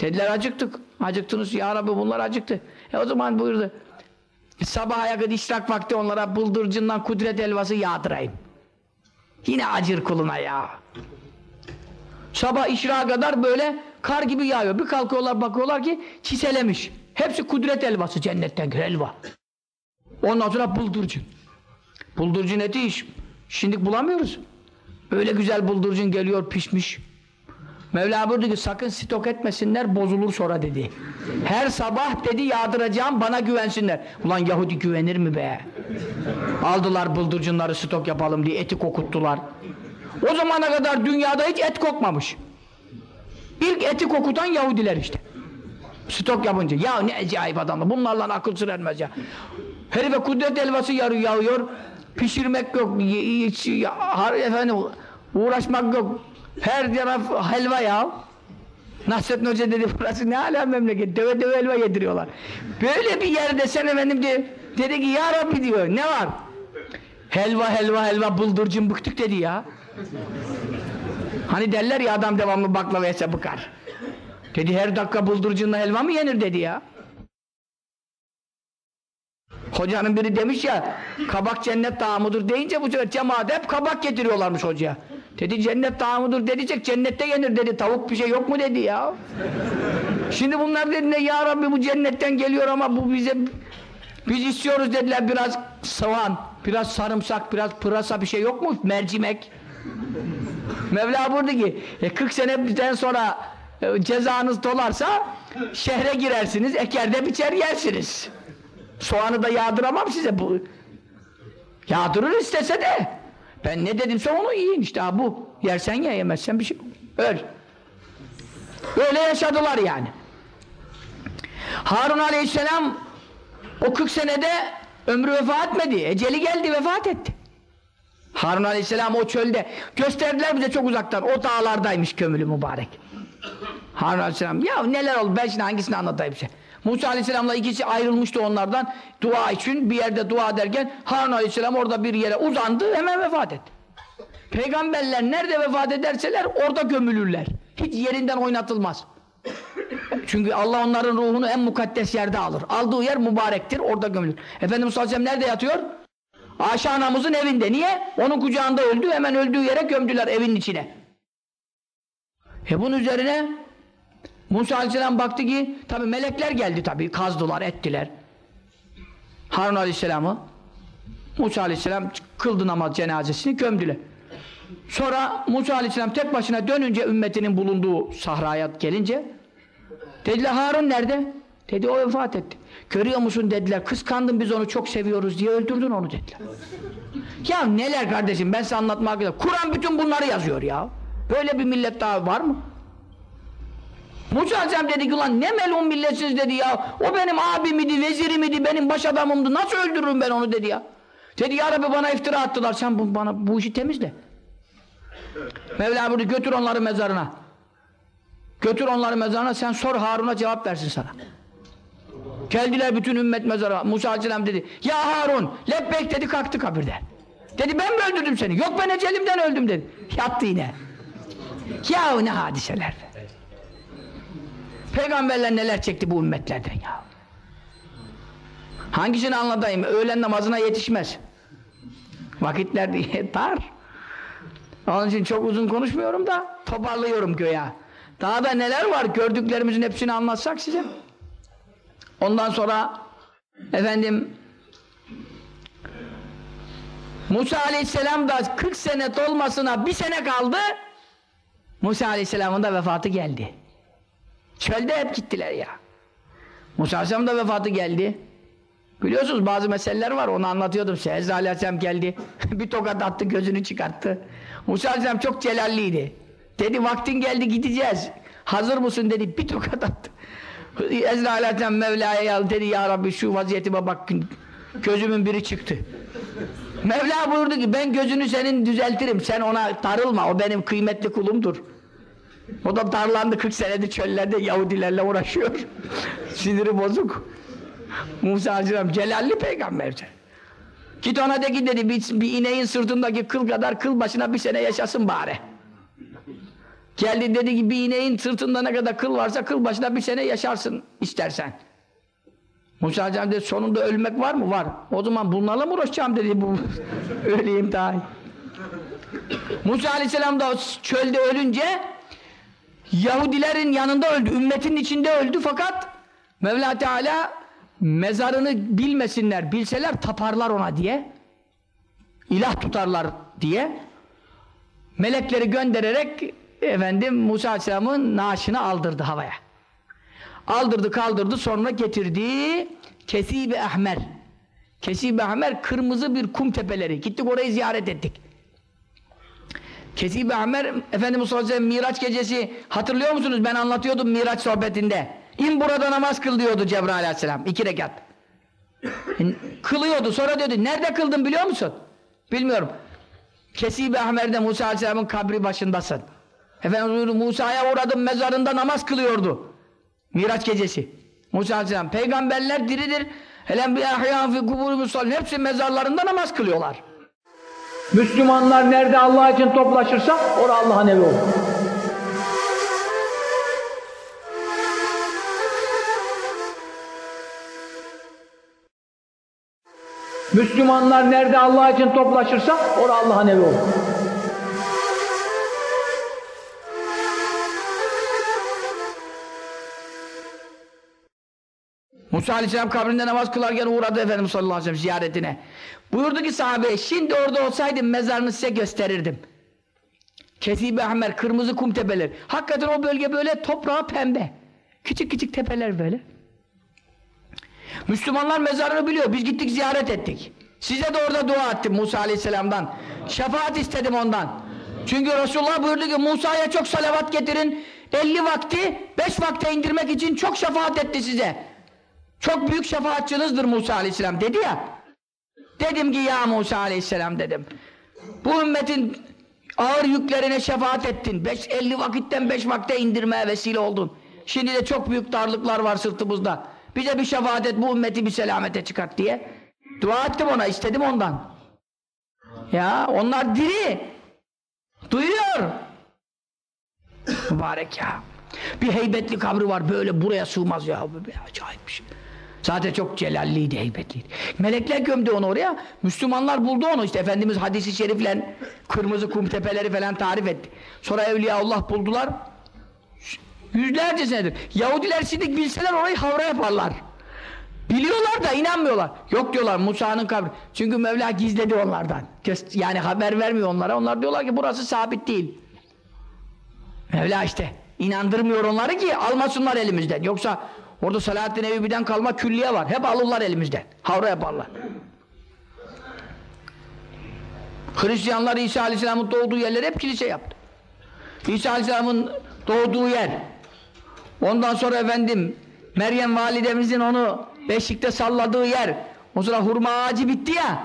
Dediler acıktık. Acıktınız ya Rabbi bunlar acıktı. E o zaman buyurdu. Sabah yakın işrak vakti onlara bıldırcından kudret elvası yağdırayım. Yine acır kuluna ya. Sabah işrağa kadar böyle kar gibi yağıyor. Bir kalkıyorlar bakıyorlar ki çiselemiş. Hepsi kudret elvası cennetten helva. Ondan sonra buldurcun. Buldurcun eti iş. Şimdi bulamıyoruz. Öyle güzel buldurcun geliyor pişmiş. Mevla buyurdu ki sakın stok etmesinler bozulur sonra dedi. Her sabah dedi yağdıracağım bana güvensinler. Ulan Yahudi güvenir mi be? Aldılar bıldırcınları stok yapalım diye eti kokuttular. O zamana kadar dünyada hiç et kokmamış. İlk eti kokutan Yahudiler işte. Stok yapınca. Ya ne acayip adamlar. Bunlarla akıl sır ermez ya. Herife kudret elvası yarı yağıyor. Pişirmek yok. y- y- y- har- efendim uğraşmak yok. Her taraf helva ya. Nasrettin Hoca dedi burası ne ala memleket. Döve döve helva yediriyorlar. Böyle bir yerde sen efendim de, dedi ki ya Rabbi diyor ne var? Helva helva helva bıldırcın bıktık dedi ya. Hani derler ya adam devamlı baklava yese bıkar. Dedi her dakika bıldırcınla helva mı yenir dedi ya. Hocanın biri demiş ya kabak cennet tağımıdır deyince bu sefer cemaat hep kabak getiriyorlarmış hocaya. Dedi cennet tağımıdır dedicek cennette yenir dedi tavuk bir şey yok mu dedi ya. Şimdi bunlar dediler ya Rabbi bu cennetten geliyor ama bu bize biz istiyoruz dediler biraz soğan, biraz sarımsak, biraz pırasa bir şey yok mu? Mercimek. Mevla buyurdu ki e, 40 seneden sonra e, cezanız dolarsa şehre girersiniz, ekerde biçer yersiniz. Soğanı da yağdıramam size bu. Yağdırır istese de. Ben ne dedimse onu yiyin işte ha bu. Yersen ye yemezsen bir şey. Öyle. Öyle yaşadılar yani. Harun aleyhisselam o 40 senede ömrü vefat etmedi. Eceli geldi vefat etti. Harun aleyhisselam o çölde gösterdiler bize çok uzaktan. O dağlardaymış kömülü mübarek. Harun aleyhisselam ya neler oldu ben şimdi hangisini anlatayım size. Musa aleyhisselamla ikisi ayrılmıştı onlardan dua için bir yerde dua ederken Harun aleyhisselam orada bir yere uzandı hemen vefat etti. Peygamberler nerede vefat ederseler orada gömülürler. Hiç yerinden oynatılmaz. Çünkü Allah onların ruhunu en mukaddes yerde alır. Aldığı yer mübarektir, orada gömülür. Efendimiz sallallahu aleyhi nerede yatıyor? Ayşe anamızın evinde. Niye? Onun kucağında öldü, hemen öldüğü yere gömdüler evin içine. E bunun üzerine Musa aleyhisselam baktı ki, tabi melekler geldi tabi, kazdılar, ettiler. Harun aleyhisselamı Musa aleyhisselam kıldı namaz cenazesini gömdüler. Sonra Musa aleyhisselam tek başına dönünce ümmetinin bulunduğu sahraya gelince dediler Harun nerede? Dedi o vefat etti. Görüyor musun dediler kıskandın biz onu çok seviyoruz diye öldürdün onu dediler. ya neler kardeşim ben size anlatmak güzel. Kur'an bütün bunları yazıyor ya. Böyle bir millet daha var mı? Musa Aleyhisselam dedi ki ulan ne melun milletsiz dedi ya. O benim abim idi, vezirim idi, benim baş adamımdı. Nasıl öldürürüm ben onu dedi ya. Dedi ya Rabbi bana iftira attılar. Sen bu, bana bu işi temizle. Mevla buyurdu götür onları mezarına. Götür onları mezarına sen sor Harun'a cevap versin sana. Geldiler bütün ümmet mezara. Musa Aleyhisselam dedi ya Harun lebbek dedi kalktı kabirde. Dedi ben mi öldürdüm seni? Yok ben ecelimden öldüm dedi. Yattı yine. Ya ne hadiseler. Peygamberler neler çekti bu ümmetlerden ya. Hangisini anlatayım? Öğlen namazına yetişmez. Vakitler dar. Onun için çok uzun konuşmuyorum da toparlıyorum göğe. Daha da neler var gördüklerimizin hepsini anlatsak size. Ondan sonra efendim Musa aleyhisselam da 40 sene dolmasına bir sene kaldı. Musa aleyhisselamın da vefatı geldi. Çölde hep gittiler ya. Musa aleyhisselam da vefatı geldi. Biliyorsunuz bazı meseleler var onu anlatıyordum. Ezra aleyhisselam geldi. bir tokat attı gözünü çıkarttı. Musa aleyhisselam çok celalliydi. Dedi vaktin geldi gideceğiz. Hazır mısın dedi bir tokat attı. Ezra aleyhisselam Mevla'ya yal dedi ya Rabbi şu vaziyetime bak gözümün biri çıktı. Mevla buyurdu ki ben gözünü senin düzeltirim sen ona darılma o benim kıymetli kulumdur. O da darlandı 40 senedir çöllerde Yahudilerle uğraşıyor. Siniri bozuk. Musa Aleyhisselam celalli peygamber. Git ona de ki dedi bir, bir ineğin sırtındaki kıl kadar kıl başına bir sene yaşasın bari. Geldi dedi ki bir ineğin sırtında ne kadar kıl varsa kıl başına bir sene yaşarsın istersen. Musa Aleyhisselam dedi sonunda ölmek var mı? Var. O zaman bunlarla mı uğraşacağım dedi bu öleyim daha iyi. Musa Aleyhisselam da çölde ölünce Yahudilerin yanında öldü. Ümmetin içinde öldü fakat Mevla Teala mezarını bilmesinler, bilseler taparlar ona diye ilah tutarlar diye melekleri göndererek efendim Musa Aleyhisselam'ın naaşını aldırdı havaya. Aldırdı kaldırdı sonra getirdi Kesibe Ahmer. Kesibe Ahmer kırmızı bir kum tepeleri. Gittik orayı ziyaret ettik. Kesibe Ahmer Efendimiz sallallahu aleyhi ve sellem Miraç gecesi hatırlıyor musunuz? Ben anlatıyordum Miraç sohbetinde. İn burada namaz kıl diyordu Cebrail aleyhisselam. iki rekat. Kılıyordu. Sonra diyordu. Nerede kıldın biliyor musun? Bilmiyorum. Kesibe Ahmer'de Musa aleyhisselamın kabri başındasın. Efendimiz Musa'ya uğradım mezarında namaz kılıyordu. Miraç gecesi. Musa aleyhisselam. Peygamberler diridir. Elenbiya ahyan fi kuburi Hepsi mezarlarında namaz kılıyorlar. Müslümanlar nerede Allah için toplaşırsa orada Allah'ın evi olur. Müslümanlar nerede Allah için toplaşırsa orada Allah'ın evi olur. Musa Aleyhisselam kabrinde namaz kılarken uğradı Efendimiz sallallahu aleyhi ve sellem ziyaretine. Buyurdu ki sahabe, şimdi orada olsaydım mezarını size gösterirdim. Kesibe Ahmer, kırmızı kum tepeler. Hakikaten o bölge böyle toprağı pembe. Küçük küçük tepeler böyle. Müslümanlar mezarını biliyor. Biz gittik ziyaret ettik. Size de orada dua ettim Musa Aleyhisselam'dan. Şefaat istedim ondan. Çünkü Resulullah buyurdu ki Musa'ya çok salavat getirin. 50 vakti 5 vakte indirmek için çok şefaat etti size. Çok büyük şefaatçınızdır Musa Aleyhisselam dedi ya. Dedim ki ya Musa Aleyhisselam dedim. Bu ümmetin ağır yüklerine şefaat ettin. 5 50 vakitten 5 vakte indirmeye vesile oldun. Şimdi de çok büyük darlıklar var sırtımızda. Bize bir şefaat et bu ümmeti bir selamete çıkart diye. Dua ettim ona istedim ondan. Ya onlar diri. Duyuyor. Mübarek ya. Bir heybetli kabri var böyle buraya sığmaz ya. Acayip bir şey. Zaten çok celalliydi, heybetliydi. Melekler gömdü onu oraya. Müslümanlar buldu onu işte. Efendimiz hadisi şerifle kırmızı kum tepeleri falan tarif etti. Sonra Evliyaullah buldular. Yüzlerce senedir. Yahudiler şimdi bilseler orayı havra yaparlar. Biliyorlar da inanmıyorlar. Yok diyorlar Musa'nın kabri. Çünkü Mevla gizledi onlardan. Yani haber vermiyor onlara. Onlar diyorlar ki burası sabit değil. Mevla işte inandırmıyor onları ki almasınlar elimizden. Yoksa orada Selahaddin Eyyubi'den kalma külliye var. Hep alırlar elimizden. Havra yaparlar. Hristiyanlar İsa Aleyhisselam'ın doğduğu yerleri hep kilise yaptı. İsa Aleyhisselam'ın doğduğu yer. Ondan sonra efendim Meryem validemizin onu beşikte salladığı yer. O sonra hurma ağacı bitti ya.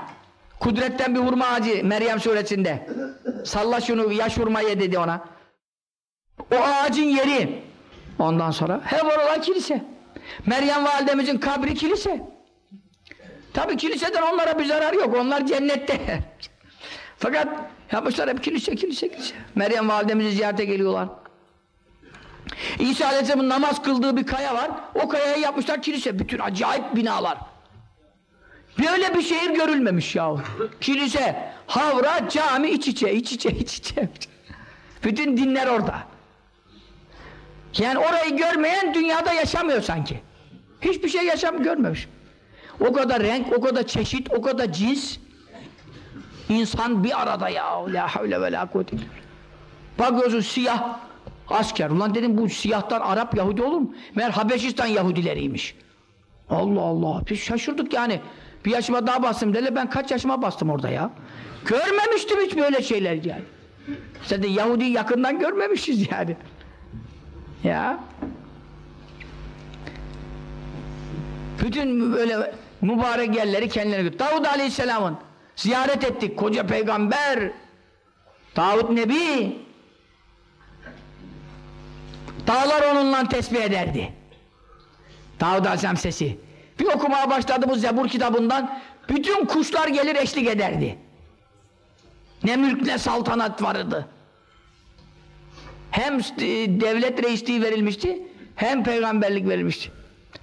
Kudretten bir hurma ağacı Meryem suresinde. Salla şunu yaş hurma ye dedi ona. O ağacın yeri. Ondan sonra hep oralar kilise. Meryem validemizin kabri kilise. Tabi kiliseden onlara bir zarar yok. Onlar cennette. Fakat yapmışlar hep kilise kilise kilise. Meryem validemizi ziyarete geliyorlar. İsa Aleyhisselam'ın namaz kıldığı bir kaya var. O kayaya yapmışlar kilise. Bütün acayip binalar. Böyle bir şehir görülmemiş yahu. Kilise, havra, cami iç içe, iç içe, iç içe. Bütün dinler orada. Yani orayı görmeyen dünyada yaşamıyor sanki. Hiçbir şey yaşam görmemiş. O kadar renk, o kadar çeşit, o kadar cins. İnsan bir arada ya. La havle ve la kuvvete. Bakıyorsun siyah asker. Ulan dedim bu siyahtan Arap Yahudi olur mu? Meğer Habeşistan Yahudileriymiş. Allah Allah. Biz şaşırdık yani. Bir yaşıma daha bastım dediler. Ben kaç yaşıma bastım orada ya. Görmemiştim hiç böyle şeyler yani. Sen de Yahudi yakından görmemişiz yani. Ya. Bütün böyle mübarek yerleri kendilerine götürdü. Davud Aleyhisselam'ın ziyaret ettik. Koca peygamber. Davud Nebi. Dağlar onunla tesbih ederdi. Davud Aleyhisselam sesi. Bir okumaya başladı bu Zebur kitabından. Bütün kuşlar gelir eşlik ederdi. Ne mülk ne saltanat vardı. Hem e, devlet reisliği verilmişti, hem peygamberlik verilmişti.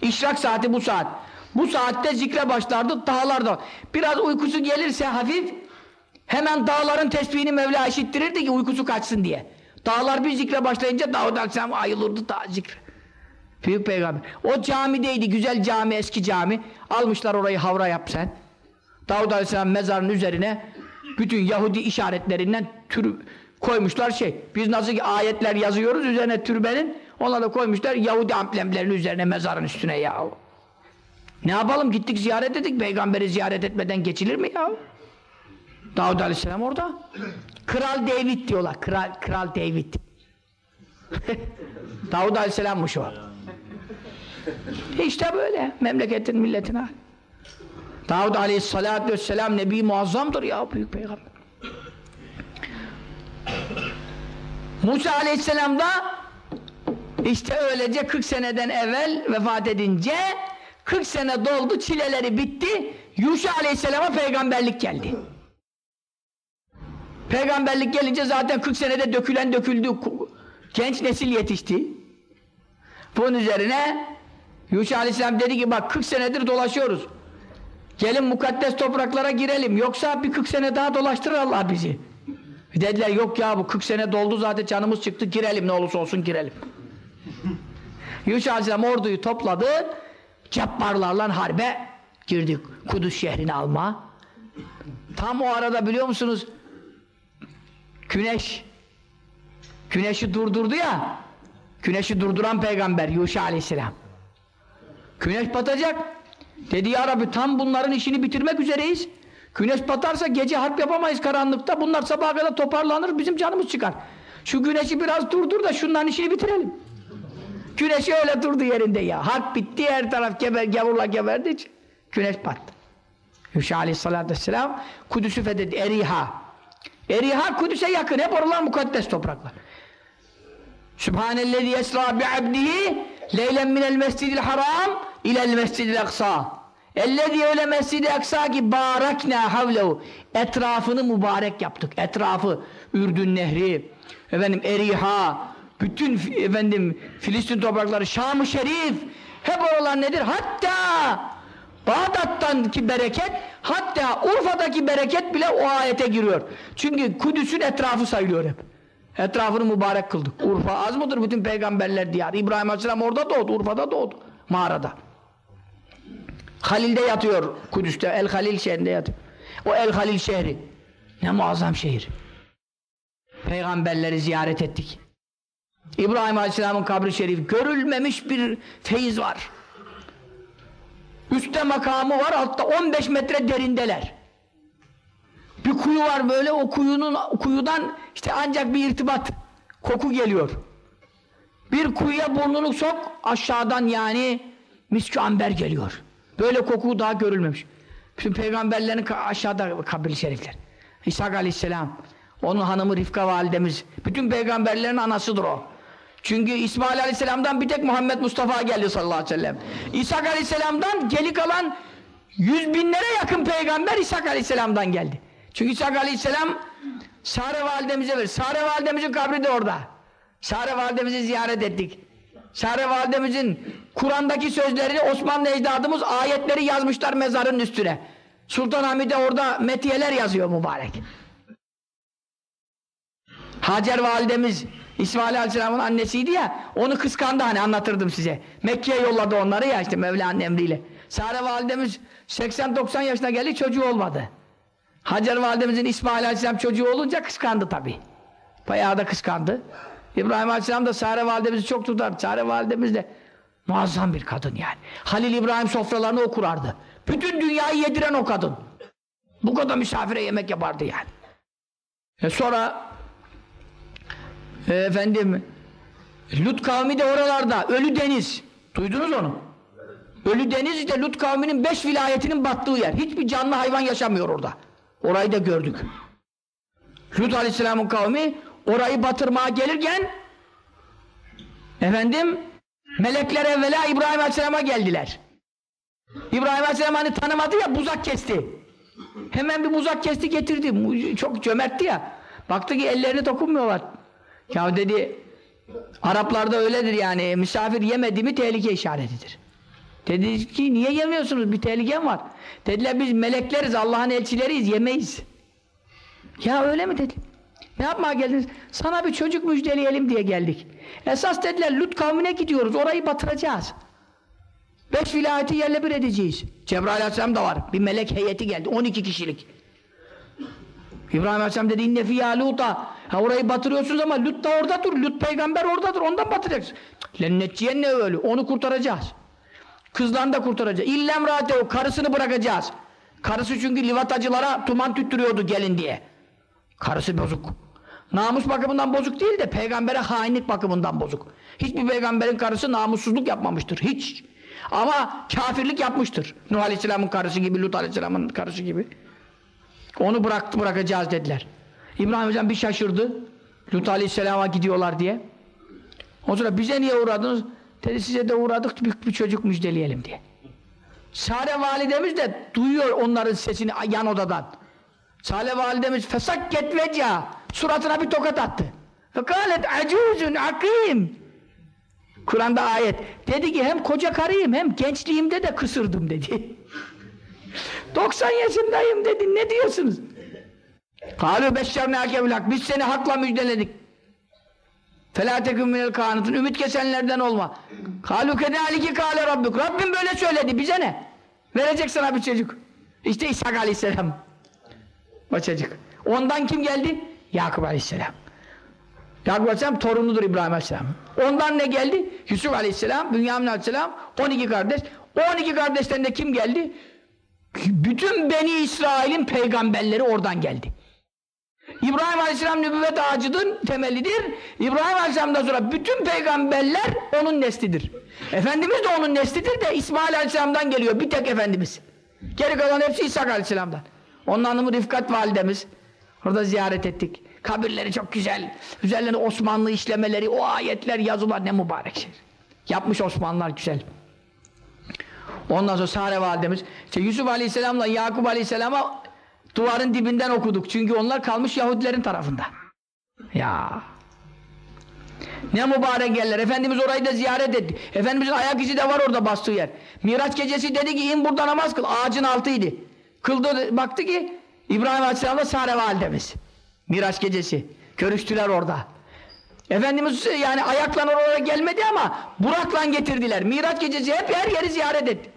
İşrak saati bu saat. Bu saatte zikre başlardı dağlarda. Biraz uykusu gelirse hafif, hemen dağların tesbihini Mevla işittirirdi ki uykusu kaçsın diye. Dağlar bir zikre başlayınca Davud Aleyhisselam ayılırdı daha zikre. Büyük peygamber. O camideydi, güzel cami, eski cami. Almışlar orayı havra yap sen. Davud Aleyhisselam mezarının üzerine bütün Yahudi işaretlerinden tür koymuşlar şey. Biz nasıl ki ayetler yazıyoruz üzerine türbenin, onları da koymuşlar Yahudi amblemlerinin üzerine mezarın üstüne ya. Ne yapalım gittik ziyaret ettik peygamberi ziyaret etmeden geçilir mi ya? Davud Aleyhisselam orada. Kral David diyorlar. Kral, Kral David. Davud Aleyhisselam'mış o. İşte böyle memleketin milletine. Davud Aleyhisselatü Vesselam Nebi muazzamdır ya büyük peygamber. Musa Aleyhisselam da işte öylece 40 seneden evvel vefat edince 40 sene doldu çileleri bitti Yuşa Aleyhisselam'a peygamberlik geldi. Peygamberlik gelince zaten 40 senede dökülen döküldü genç nesil yetişti. Bunun üzerine Yuşa Aleyhisselam dedi ki bak 40 senedir dolaşıyoruz. Gelin mukaddes topraklara girelim. Yoksa bir 40 sene daha dolaştırır Allah bizi. Dediler yok ya bu 40 sene doldu zaten canımız çıktı girelim ne olursa olsun girelim. Yuşa Aleyhisselam orduyu topladı. Cabbarlarla harbe girdik. Kudüs şehrini alma. Tam o arada biliyor musunuz güneş güneşi durdurdu ya güneşi durduran peygamber Yuşa Aleyhisselam. Güneş batacak. Dedi ya Rabbi tam bunların işini bitirmek üzereyiz. Güneş batarsa gece harp yapamayız karanlıkta. Bunlar sabaha kadar toparlanır bizim canımız çıkar. Şu güneşi biraz durdur da şunların işini bitirelim. Güneş öyle durdu yerinde ya. Harp bitti her taraf geber, gavurla geberdi. Güneş battı. Yuşa aleyhissalatü vesselam Kudüs'ü fethetti. Eriha. Eriha Kudüs'e yakın. Hep oralar mukaddes topraklar. Sübhanellezi esra bi abdihi leylen minel mescidil haram ilel mescidil aksa. Ellezi öyle mescidi aksa ki barakna havlehu. Etrafını mübarek yaptık. Etrafı Ürdün Nehri, efendim Eriha, bütün efendim Filistin toprakları Şam-ı Şerif hep oralar nedir? Hatta Bağdat'tan ki bereket hatta Urfa'daki bereket bile o ayete giriyor. Çünkü Kudüs'ün etrafı sayılıyor hep. Etrafını mübarek kıldık. Urfa az mıdır bütün peygamberler diyarı? İbrahim Aleyhisselam orada doğdu, Urfa'da doğdu. Mağarada. Halil'de yatıyor Kudüs'te. El Halil şehrinde yatıyor. O El Halil şehri. Ne muazzam şehir. Peygamberleri ziyaret ettik. İbrahim Aleyhisselam'ın kabri şerifi görülmemiş bir feyiz var. Üstte makamı var, altta 15 metre derindeler. Bir kuyu var böyle, o kuyunun kuyudan işte ancak bir irtibat, koku geliyor. Bir kuyuya burnunu sok, aşağıdan yani miskü amber geliyor. Böyle koku daha görülmemiş. Bütün peygamberlerin aşağıda kabir şerifler. İsa Aleyhisselam, onun hanımı Rifka validemiz, bütün peygamberlerin anasıdır o. Çünkü İsmail Aleyhisselam'dan bir tek Muhammed Mustafa geldi sallallahu aleyhi ve sellem. İsa Aleyhisselam'dan geri kalan yüz binlere yakın peygamber İsa Aleyhisselam'dan geldi. Çünkü İsa Aleyhisselam Sare validemize verir. Sare validemizin kabri de orada. Sare validemizi ziyaret ettik. Sare validemizin Kur'an'daki sözlerini Osmanlı ecdadımız ayetleri yazmışlar mezarın üstüne. Sultan Hamid'e orada metiyeler yazıyor mübarek. Hacer validemiz İsmail Aleyhisselam'ın annesiydi ya onu kıskandı hani anlatırdım size. Mekke'ye yolladı onları ya işte Mevla'nın emriyle. Sare validemiz 80-90 yaşına geldi çocuğu olmadı. Hacer validemizin İsmail Aleyhisselam çocuğu olunca kıskandı tabi. Bayağı da kıskandı. İbrahim Aleyhisselam da Sare validemizi çok tutar. Sare validemiz de muazzam bir kadın yani. Halil İbrahim sofralarını o kurardı. Bütün dünyayı yediren o kadın. Bu kadar misafire yemek yapardı yani. E sonra e, efendim Lut kavmi de oralarda. Ölü Deniz. Duydunuz onu? Ölü Deniz işte Lut kavminin beş vilayetinin battığı yer. Hiçbir canlı hayvan yaşamıyor orada. Orayı da gördük. Lut Aleyhisselam'ın kavmi orayı batırmaya gelirken efendim melekler evvela İbrahim Aleyhisselam'a geldiler. İbrahim Aleyhisselam hani tanımadı ya buzak kesti. Hemen bir buzak kesti getirdi. Çok cömertti ya. Baktı ki ellerini dokunmuyorlar. Ya dedi Araplarda öyledir yani misafir yemedi mi tehlike işaretidir. Dedi ki niye yemiyorsunuz bir tehlikem var. Dediler biz melekleriz Allah'ın elçileriyiz yemeyiz. Ya öyle mi dedi. Ne yapmaya geldiniz? Sana bir çocuk müjdeleyelim diye geldik. Esas dediler Lut kavmine gidiyoruz orayı batıracağız. Beş vilayeti yerle bir edeceğiz. Cebrail Aleyhisselam da var. Bir melek heyeti geldi. 12 kişilik. İbrahim Aleyhisselam dedi inne fiyâ Lut'a. Ha orayı batırıyorsunuz ama Lut da oradadır. Lut peygamber oradadır. Ondan batıracaksın. Lennetçiyen ne öyle? Onu kurtaracağız. Kızlarını da kurtaracağız. İllem o karısını bırakacağız. Karısı çünkü livatacılara tuman tüttürüyordu gelin diye. Karısı bozuk. Namus bakımından bozuk değil de peygambere hainlik bakımından bozuk. Hiçbir peygamberin karısı namussuzluk yapmamıştır. Hiç. Ama kafirlik yapmıştır. Nuh Aleyhisselam'ın karısı gibi, Lut Aleyhisselam'ın karısı gibi. Onu bıraktı bırakacağız dediler. İbrahim Hocam bir şaşırdı. Lut Aleyhisselam'a gidiyorlar diye. O sonra bize niye uğradınız? Dedi size de uğradık büyük bir çocuk müjdeleyelim diye. Sare validemiz de duyuyor onların sesini yan odadan. Sale validemiz fesakket veca suratına bir tokat attı. Fekalet acuzun akim. Kur'an'da ayet. Dedi ki hem koca karıyım hem gençliğimde de kısırdım dedi. 90 yaşındayım dedi. Ne diyorsunuz? Kalu beşşernâke bilhak. Biz seni hakla müjdeledik. Felâ tekun minel kânıtın. Ümit kesenlerden olma. Kalu kedâliki kâle rabbuk. Rabbim böyle söyledi. Bize ne? Verecek sana bir çocuk. İşte İshak aleyhisselam. O çocuk. Ondan kim geldi? Yakup aleyhisselam. Yakup aleyhisselam torunudur İbrahim aleyhisselam. Ondan ne geldi? Yusuf aleyhisselam, Bünyamin aleyhisselam, 12 kardeş. O 12 kardeşten de kim geldi? Bütün Beni İsrail'in peygamberleri oradan geldi. İbrahim Aleyhisselam nübüvvet ağacıdır, temelidir. İbrahim Aleyhisselam'dan sonra bütün peygamberler onun neslidir. Efendimiz de onun neslidir de İsmail Aleyhisselam'dan geliyor. Bir tek Efendimiz. Geri kalan hepsi İsa Aleyhisselam'dan. Onun hanımı Rifkat validemiz. Orada ziyaret ettik. Kabirleri çok güzel. Üzerlerine Osmanlı işlemeleri, o ayetler, yazılar ne mübarek şey. Yapmış Osmanlılar güzel. Ondan sonra Sare validemiz işte Yusuf Aleyhisselam'la Yakup Aleyhisselam'a duvarın dibinden okuduk. Çünkü onlar kalmış Yahudilerin tarafında. Ya. Ne mübarek yerler. Efendimiz orayı da ziyaret etti. Efendimizin ayak izi de var orada bastığı yer. Miraç gecesi dedi ki in burada namaz kıl. Ağacın altıydı. Kıldı baktı ki İbrahim Aleyhisselam'la Sare validemiz. Miraç gecesi. Görüştüler orada. Efendimiz yani ayakla oraya gelmedi ama Burak'la getirdiler. Miraç gecesi hep her yeri ziyaret etti.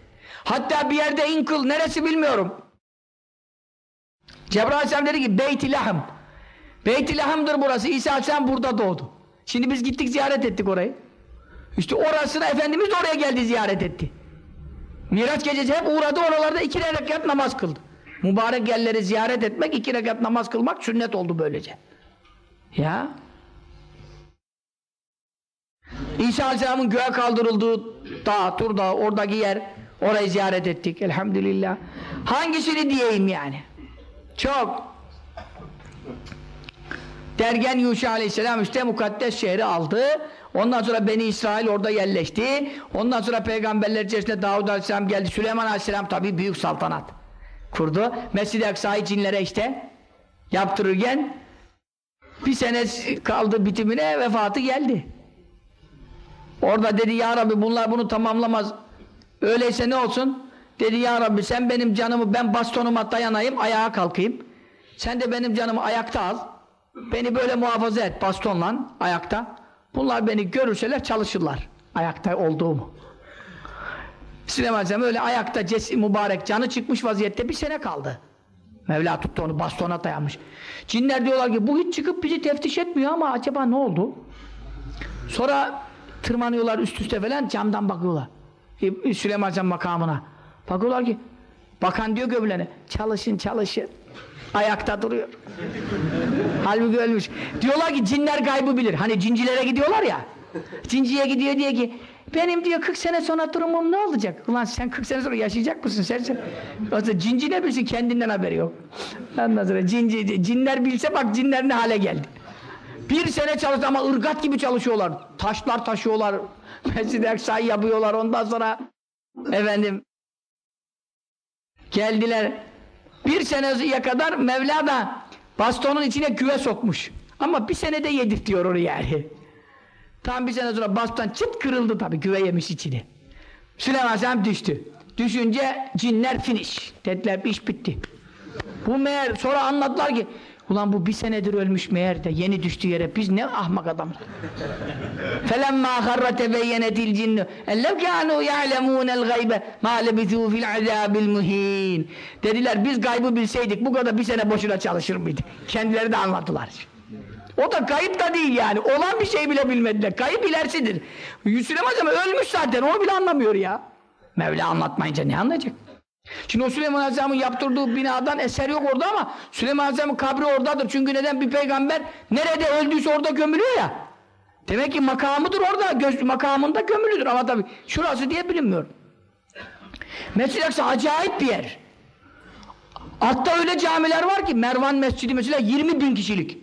Hatta bir yerde in kıl. Neresi bilmiyorum. Cebrail Aleyhisselam dedi ki Beyt-i Lahm. Beyt-i Lahm'dır burası. İsa Aleyhisselam burada doğdu. Şimdi biz gittik ziyaret ettik orayı. İşte orasına Efendimiz de oraya geldi ziyaret etti. Miraç gecesi hep uğradı oralarda iki rekat namaz kıldı. Mübarek yerleri ziyaret etmek, iki rekat namaz kılmak sünnet oldu böylece. Ya. İsa Aleyhisselam'ın göğe kaldırıldığı dağ, Tur Dağı, oradaki yer, orayı ziyaret ettik elhamdülillah. Hangisini diyeyim yani? Çok. Dergen Yuşa Aleyhisselam işte mukaddes şehri aldı. Ondan sonra Beni İsrail orada yerleşti. Ondan sonra peygamberler içerisinde Davud Aleyhisselam geldi. Süleyman Aleyhisselam tabi büyük saltanat kurdu. Mescid-i Aksa'yı cinlere işte yaptırırken bir sene kaldı bitimine vefatı geldi. Orada dedi ya Rabbi bunlar bunu tamamlamaz. Öyleyse ne olsun? Dedi ya Rabbi sen benim canımı ben bastonuma dayanayım ayağa kalkayım. Sen de benim canımı ayakta al. Beni böyle muhafaza et bastonla ayakta. Bunlar beni görürseler çalışırlar. Ayakta olduğumu. Süleyman Aleyhisselam öyle ayakta cesi, mübarek canı çıkmış vaziyette bir sene kaldı. Mevla tuttu onu bastona dayanmış. Cinler diyorlar ki bu hiç çıkıp bizi teftiş etmiyor ama acaba ne oldu? Sonra tırmanıyorlar üst üste falan camdan bakıyorlar. E, Süleyman Aleyhisselam makamına. Bakıyorlar ki bakan diyor gömülene çalışın çalışın. Ayakta duruyor. Halbuki ölmüş. Diyorlar ki cinler gaybı bilir. Hani cincilere gidiyorlar ya. Cinciye gidiyor diye ki benim diyor 40 sene sonra durumum ne olacak? Ulan sen 40 sene sonra yaşayacak mısın sen? sen? Aslında cinci ne bilsin kendinden haberi yok. Ondan sonra cinci, cinler bilse bak cinler ne hale geldi. Bir sene çalıştı ama ırgat gibi çalışıyorlar. Taşlar taşıyorlar. Mescid-i Aksa'yı yapıyorlar. Ondan sonra efendim geldiler. Bir seneye kadar Mevla da bastonun içine güve sokmuş. Ama bir senede yedirtiyor onu yani. Tam bir sene sonra bastan çıt kırıldı tabii güve yemiş içini. Süleyman Aleyhisselam düştü. Düşünce cinler finish. Dediler iş bitti. Bu meğer sonra anlattılar ki Ulan bu bir senedir ölmüş meğer de yeni düştü yere. Biz ne ahmak adamız. Felemma harra tebeyyenetil cinnu. Ellev kânû ya'lemûnel gaybe mâ lebithû fil azâbil muhîn. Dediler biz gaybı bilseydik bu kadar bir sene boşuna çalışır mıydık? Kendileri de anlattılar. O da kayıp da değil yani. Olan bir şey bile bilmediler. Kayıp ilerisidir. Süleyman Aleyhisselam ölmüş zaten. Onu bile anlamıyor ya. Mevla anlatmayınca ne anlayacak? Şimdi o Süleyman Aleyhisselam'ın yaptırdığı binadan eser yok orada ama Süleyman Aleyhisselam'ın kabri oradadır. Çünkü neden? Bir peygamber nerede öldüyse orada gömülüyor ya. Demek ki makamıdır orada. Göz, makamında gömülüdür ama tabii şurası diye bilinmiyor. Mescid-i Aksa acayip bir yer. Altta öyle camiler var ki Mervan Mescidi mesela 20 bin kişilik.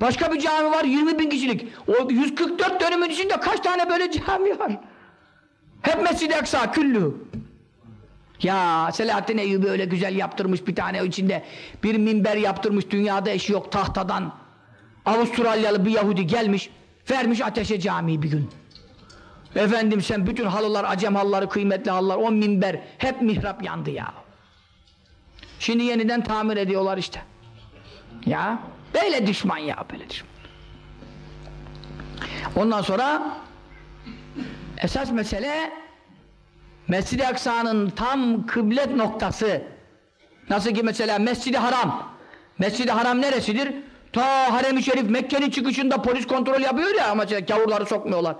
Başka bir cami var 20 bin kişilik. O 144 dönümün içinde kaç tane böyle cami var? Hep Mescid-i Aksa küllü. Ya Selahattin Eyyubi öyle güzel yaptırmış bir tane içinde bir minber yaptırmış dünyada eşi yok tahtadan. Avustralyalı bir Yahudi gelmiş vermiş ateşe camiyi bir gün. Efendim sen bütün halılar acem halıları kıymetli halılar o minber hep mihrap yandı ya. Şimdi yeniden tamir ediyorlar işte. Ya böyle düşman ya böyle düşman. Ondan sonra esas mesele Mescid-i Aksa'nın tam kıblet noktası nasıl ki mesela Mescid-i Haram Mescid-i Haram neresidir? Ta Harem-i Şerif Mekke'nin çıkışında polis kontrol yapıyor ya ama şey, gavurları sokmuyorlar.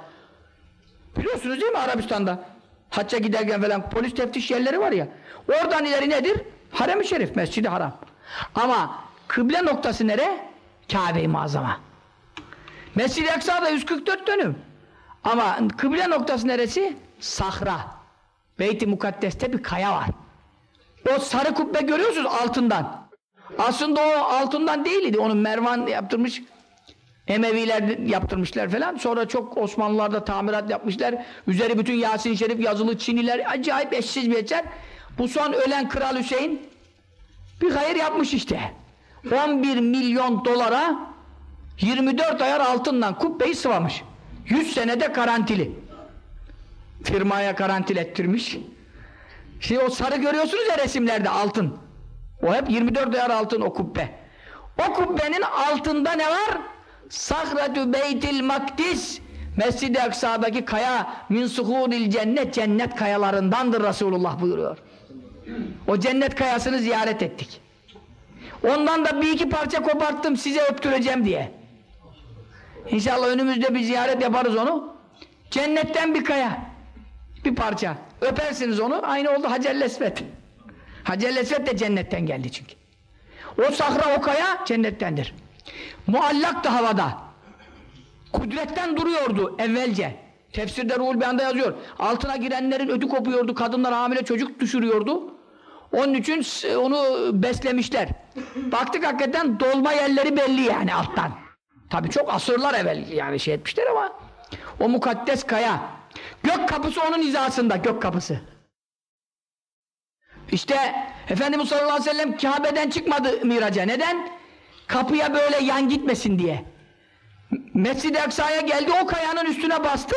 Biliyorsunuz değil mi Arabistan'da? Hacca giderken falan polis teftiş yerleri var ya. Oradan ileri nedir? Harem-i Şerif, Mescid-i Haram. Ama kıble noktası nere? Kabe-i Muazzama. Mescid-i Aksa'da 144 dönüm. Ama kıble noktası neresi? Sahra. Beyt-i Mukaddes'te bir kaya var. O sarı kubbe görüyorsunuz altından. Aslında o altından değildi. Onu Mervan yaptırmış. Emeviler yaptırmışlar falan. Sonra çok Osmanlılar da tamirat yapmışlar. Üzeri bütün Yasin Şerif yazılı Çiniler. Acayip eşsiz bir eser. Bu son ölen Kral Hüseyin bir hayır yapmış işte. 11 milyon dolara 24 ayar altından kubbeyi sıvamış. 100 senede garantili. Firmaya karantil ettirmiş. Şimdi o sarı görüyorsunuz ya resimlerde altın. O hep 24 ayar altın o kubbe. O kubbenin altında ne var? Sahratü beytil makdis Mescid-i Aksa'daki kaya min suhuril cennet cennet kayalarındandır Resulullah buyuruyor. O cennet kayasını ziyaret ettik. Ondan da bir iki parça koparttım size öptüreceğim diye. İnşallah önümüzde bir ziyaret yaparız onu. Cennetten bir kaya. Bir parça. Öpersiniz onu. Aynı oldu Hacer Lesvet. Hacer de cennetten geldi çünkü. O sahra o kaya cennettendir. Muallak da havada. Kudretten duruyordu evvelce. Tefsirde Ruhul Beyan'da yazıyor. Altına girenlerin ödü kopuyordu. Kadınlar hamile çocuk düşürüyordu. Onun için onu beslemişler. Baktık hakikaten dolma yerleri belli yani alttan. Tabii çok asırlar evvel yani şey etmişler ama o mukaddes kaya. Gök kapısı onun hizasında gök kapısı. İşte Efendimiz sallallahu aleyhi ve sellem Kabe'den çıkmadı miraca. Neden? Kapıya böyle yan gitmesin diye. Mescid-i Aksa'ya geldi o kayanın üstüne bastı.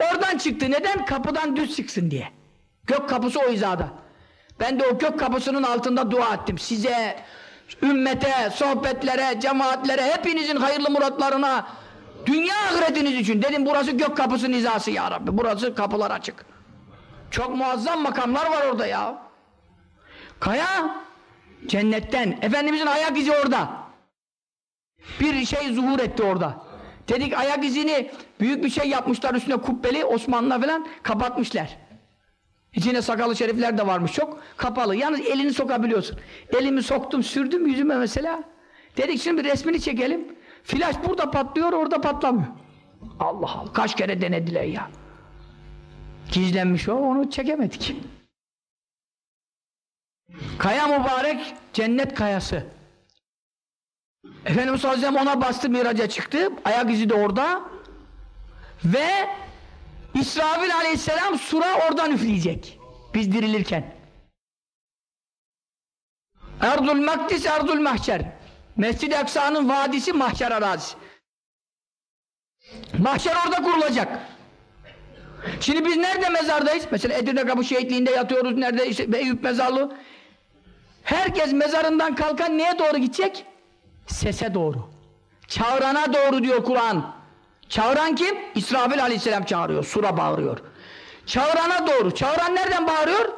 Oradan çıktı. Neden? Kapıdan düz çıksın diye. Gök kapısı o hizada. Ben de o gök kapısının altında dua ettim. Size, ümmete, sohbetlere, cemaatlere, hepinizin hayırlı muratlarına, dünya ahiretiniz için. Dedim burası gök kapısının hizası ya Rabbi. Burası kapılar açık. Çok muazzam makamlar var orada ya. Kaya cennetten. Efendimizin ayak izi orada. Bir şey zuhur etti orada. Dedik ayak izini büyük bir şey yapmışlar üstüne kubbeli Osmanlı falan kapatmışlar. İçine sakalı şerifler de varmış çok. Kapalı. Yalnız elini sokabiliyorsun. Elimi soktum sürdüm yüzüme mesela. Dedik şimdi resmini çekelim. Flaş burada patlıyor orada patlamıyor. Allah Allah. Kaç kere denediler ya. Gizlenmiş o onu çekemedik. Kaya mübarek cennet kayası. Efendimiz sallallahu ona bastı miraca çıktı. Ayak izi de orada. Ve İsrafil aleyhisselam sura oradan üfleyecek. Biz dirilirken. Erdul Makdis, Erdul Mahşer. Mescid-i Aksa'nın vadisi mahşer arazisi. Mahşer orada kurulacak. Şimdi biz nerede mezardayız? Mesela Edirne Kapı Şehitliği'nde yatıyoruz. Nerede? İşte Eyüp Mezarlığı. Herkes mezarından kalkan neye doğru gidecek? Sese doğru. Çağırana doğru diyor Kur'an. Çağıran kim? İsrafil aleyhisselam çağırıyor. Sura bağırıyor. Çağırana doğru. Çağıran nereden bağırıyor?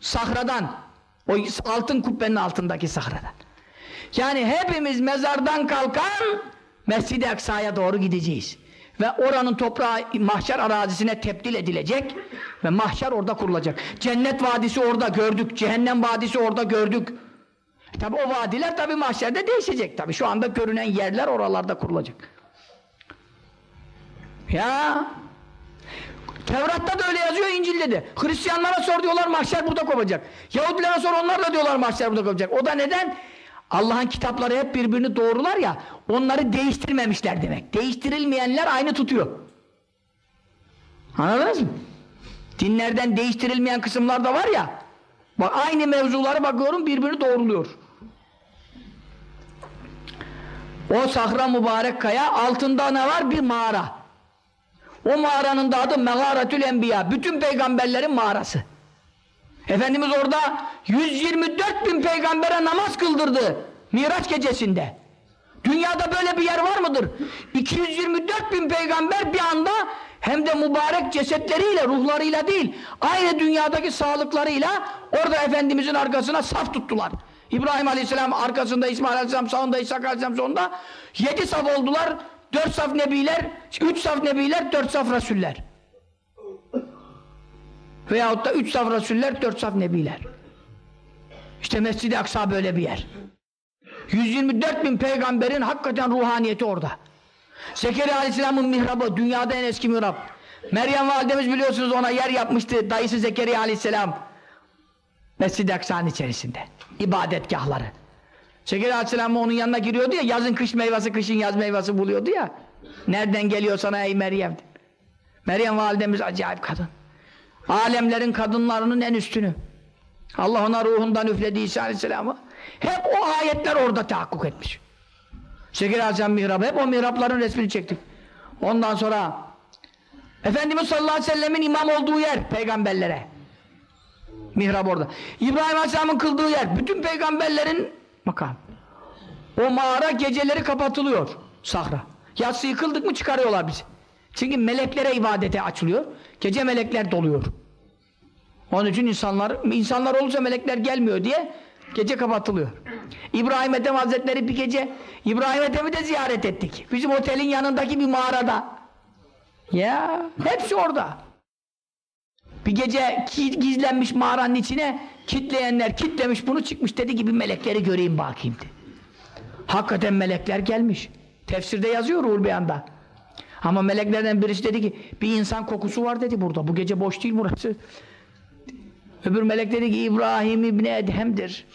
Sahradan. O altın kubbenin altındaki sahradan. Yani hepimiz mezardan kalkan Mescid-i Aksa'ya doğru gideceğiz. Ve oranın toprağı mahşer arazisine tebdil edilecek ve mahşer orada kurulacak. Cennet vadisi orada gördük, cehennem vadisi orada gördük. Tabi o vadiler tabi mahşerde değişecek tabi. Şu anda görünen yerler oralarda kurulacak. Ya Tevrat'ta da öyle yazıyor, İncil'de de. Hristiyanlara sor diyorlar mahşer burada kopacak. Yahudilere sor onlar da diyorlar mahşer burada kopacak. O da neden? Allah'ın kitapları hep birbirini doğrular ya, onları değiştirmemişler demek. Değiştirilmeyenler aynı tutuyor. Anladınız mı? Dinlerden değiştirilmeyen kısımlar da var ya, bak aynı mevzuları bakıyorum birbirini doğruluyor. O sahra mübarek kaya altında ne var? Bir mağara. O mağaranın da adı Megaretül Enbiya. Bütün peygamberlerin mağarası. Efendimiz orada 124 bin peygambere namaz kıldırdı. Miraç gecesinde. Dünyada böyle bir yer var mıdır? 224 bin peygamber bir anda hem de mübarek cesetleriyle, ruhlarıyla değil, aynı dünyadaki sağlıklarıyla orada Efendimizin arkasına saf tuttular. İbrahim Aleyhisselam arkasında, İsmail Aleyhisselam sağında, İshak Aleyhisselam sonunda yedi saf oldular, dört saf nebiler, üç saf nebiler, dört saf rasuller. Veyahut da üç saf rasuller, dört saf nebiler. İşte Mescid-i Aksa böyle bir yer. 124 bin peygamberin hakikaten ruhaniyeti orada. Zekeriya Aleyhisselam'ın mihrabı, dünyada en eski mihrap. Meryem validemiz biliyorsunuz ona yer yapmıştı, dayısı Zekeriya Aleyhisselam. Mescid-i Aksa'nın içerisinde. ibadetgahları. Zekeriya Aleyhisselam onun yanına giriyordu ya, yazın kış meyvesi, kışın yaz meyvesi buluyordu ya. Nereden geliyor sana ey Meryem? Meryem validemiz acayip kadın. Alemlerin kadınlarının en üstünü. Allah ona ruhundan üfledi İsa Aleyhisselam'ı. Hep o ayetler orada tahakkuk etmiş. Şeker Aleyhisselam mihrabı, hep o mihrapların resmini çektik. Ondan sonra Efendimiz sallallahu aleyhi ve sellemin imam olduğu yer peygamberlere. Mihrab orada. İbrahim Aleyhisselam'ın kıldığı yer. Bütün peygamberlerin makam. O mağara geceleri kapatılıyor. Sahra. Yatsı yıkıldık mı çıkarıyorlar bizi. Çünkü meleklere ibadete açılıyor. Gece melekler doluyor. Onun için insanlar, insanlar olursa melekler gelmiyor diye gece kapatılıyor. İbrahim Ethem Hazretleri bir gece İbrahim Ethem'i de ziyaret ettik. Bizim otelin yanındaki bir mağarada. Ya hepsi orada. Bir gece gizlenmiş mağaranın içine kitleyenler kitlemiş bunu çıkmış dedi ki bir melekleri göreyim bakayım dedi. Hakikaten melekler gelmiş. Tefsirde yazıyor Ruhul Beyan'da. Ama meleklerden birisi dedi ki bir insan kokusu var dedi burada. Bu gece boş değil burası. Öbür melek dedi ki İbrahim İbni Edhem'dir.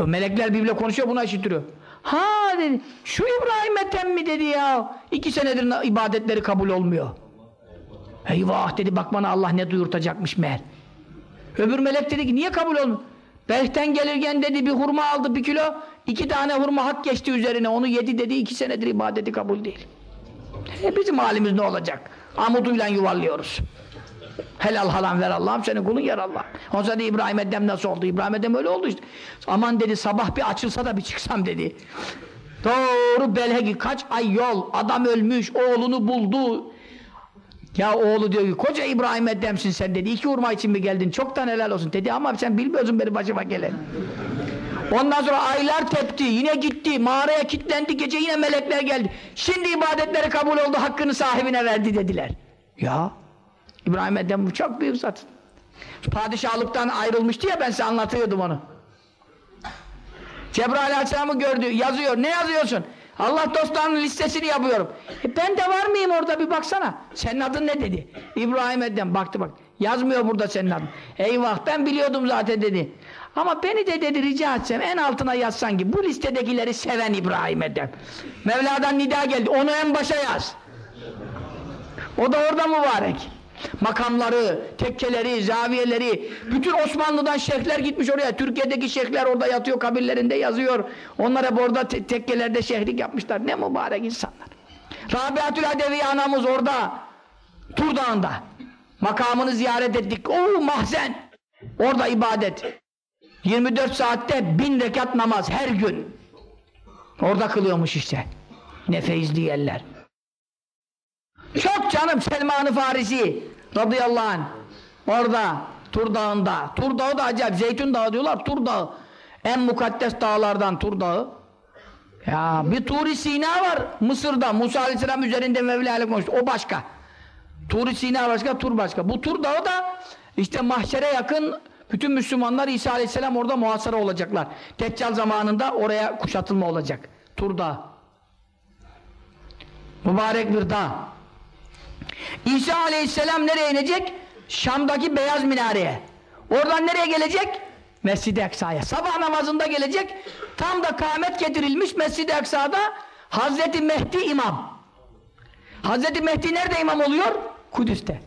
O melekler birbirle konuşuyor buna işitiriyor. Ha dedi şu İbrahim Ethem mi dedi ya. İki senedir ibadetleri kabul olmuyor. Eyvah dedi bak bana Allah ne duyurtacakmış meğer. Öbür melek dedi ki niye kabul olmuyor? Belhten gelirken dedi bir hurma aldı bir kilo. iki tane hurma hak geçti üzerine onu yedi dedi iki senedir ibadeti kabul değil. E bizim halimiz ne olacak? Amuduyla yuvarlıyoruz. Helal halam ver Allah'ım senin kulun yer Allah. O zaman İbrahim Edem nasıl oldu? İbrahim Edem öyle oldu işte. Aman dedi sabah bir açılsa da bir çıksam dedi. Doğru Belhegi kaç ay yol adam ölmüş oğlunu buldu. Ya oğlu diyor ki koca İbrahim Edem'sin sen dedi. İki hurma için mi geldin? Çoktan helal olsun dedi ama sen bilmiyorsun benim başıma gelen. Ondan sonra aylar tepti, yine gitti, mağaraya kilitlendi, gece yine melekler geldi. Şimdi ibadetleri kabul oldu, hakkını sahibine verdi dediler. Ya, İbrahim Edem bu çok büyük zat. Padişahlıktan ayrılmıştı ya ben size anlatıyordum onu. Cebrail Aleyhisselam'ı gördü, yazıyor. Ne yazıyorsun? Allah dostlarının listesini yapıyorum. E ben de var mıyım orada bir baksana. Senin adın ne dedi? İbrahim Edem baktı bak. Yazmıyor burada senin adın. Eyvah ben biliyordum zaten dedi. Ama beni de dedi rica etsem en altına yazsan ki bu listedekileri seven İbrahim Edem. Mevla'dan nida geldi. Onu en başa yaz. O da orada mübarek. Makamları, tekkeleri, zaviyeleri, bütün Osmanlı'dan şeyhler gitmiş oraya. Türkiye'deki şeyhler orada yatıyor, kabirlerinde yazıyor. Onlar hep orada te tekkelerde şeyhlik yapmışlar. Ne mübarek insanlar. Rabiatül Adevi anamız orada, Tur Dağı'nda. Makamını ziyaret ettik. Oo mahzen. Orada ibadet. 24 saatte bin rekat namaz her gün. Orada kılıyormuş işte. Ne feyizli yerler. Çok canım Selman-ı Farisi radıyallahu anh. Orada Tur Dağı'nda. Tur Dağı da acayip. Zeytun Dağı diyorlar. Tur Dağı. En mukaddes dağlardan Tur Dağı. Ya bir Tur-i Sina var Mısır'da. Musa Aleyhisselam üzerinde Mevla ile konuştu. O başka. Tur-i Sina başka, Tur başka. Bu Tur Dağı da işte mahşere yakın bütün Müslümanlar İsa Aleyhisselam orada muhasara olacaklar. Deccal zamanında oraya kuşatılma olacak. Tur Dağı. Mübarek bir dağ. İsa aleyhisselam nereye inecek? Şam'daki beyaz minareye. Oradan nereye gelecek? Mescid-i Aksa'ya. Sabah namazında gelecek. Tam da kâhmet getirilmiş Mescid-i Aksa'da Hazreti Mehdi imam. Hazreti Mehdi nerede imam oluyor? Kudüs'te.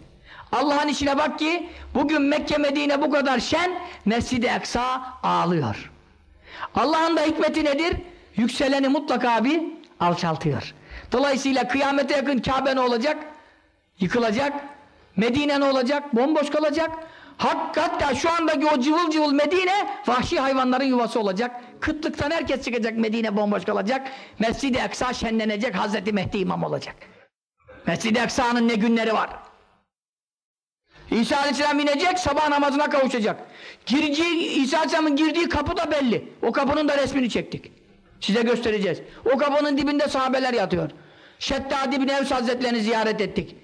Allah'ın işine bak ki bugün Mekke Medine bu kadar şen Mescid-i Aksa ağlıyor. Allah'ın da hikmeti nedir? Yükseleni mutlaka bir alçaltıyor. Dolayısıyla kıyamete yakın Kabe ne olacak? Yıkılacak. Medine ne olacak? Bomboş kalacak. Hak, hatta şu andaki o cıvıl cıvıl Medine vahşi hayvanların yuvası olacak. Kıtlıktan herkes çıkacak Medine bomboş kalacak. Mescid-i Aksa şenlenecek Hazreti Mehdi imam olacak. Mescid-i Aksa'nın ne günleri var. İsa Aleyhisselam inecek, sabah namazına kavuşacak. Gireceği, İsa Aleyhisselam'ın girdiği kapı da belli. O kapının da resmini çektik. Size göstereceğiz. O kapının dibinde sahabeler yatıyor. Şeddad İbni Evs Hazretlerini ziyaret ettik.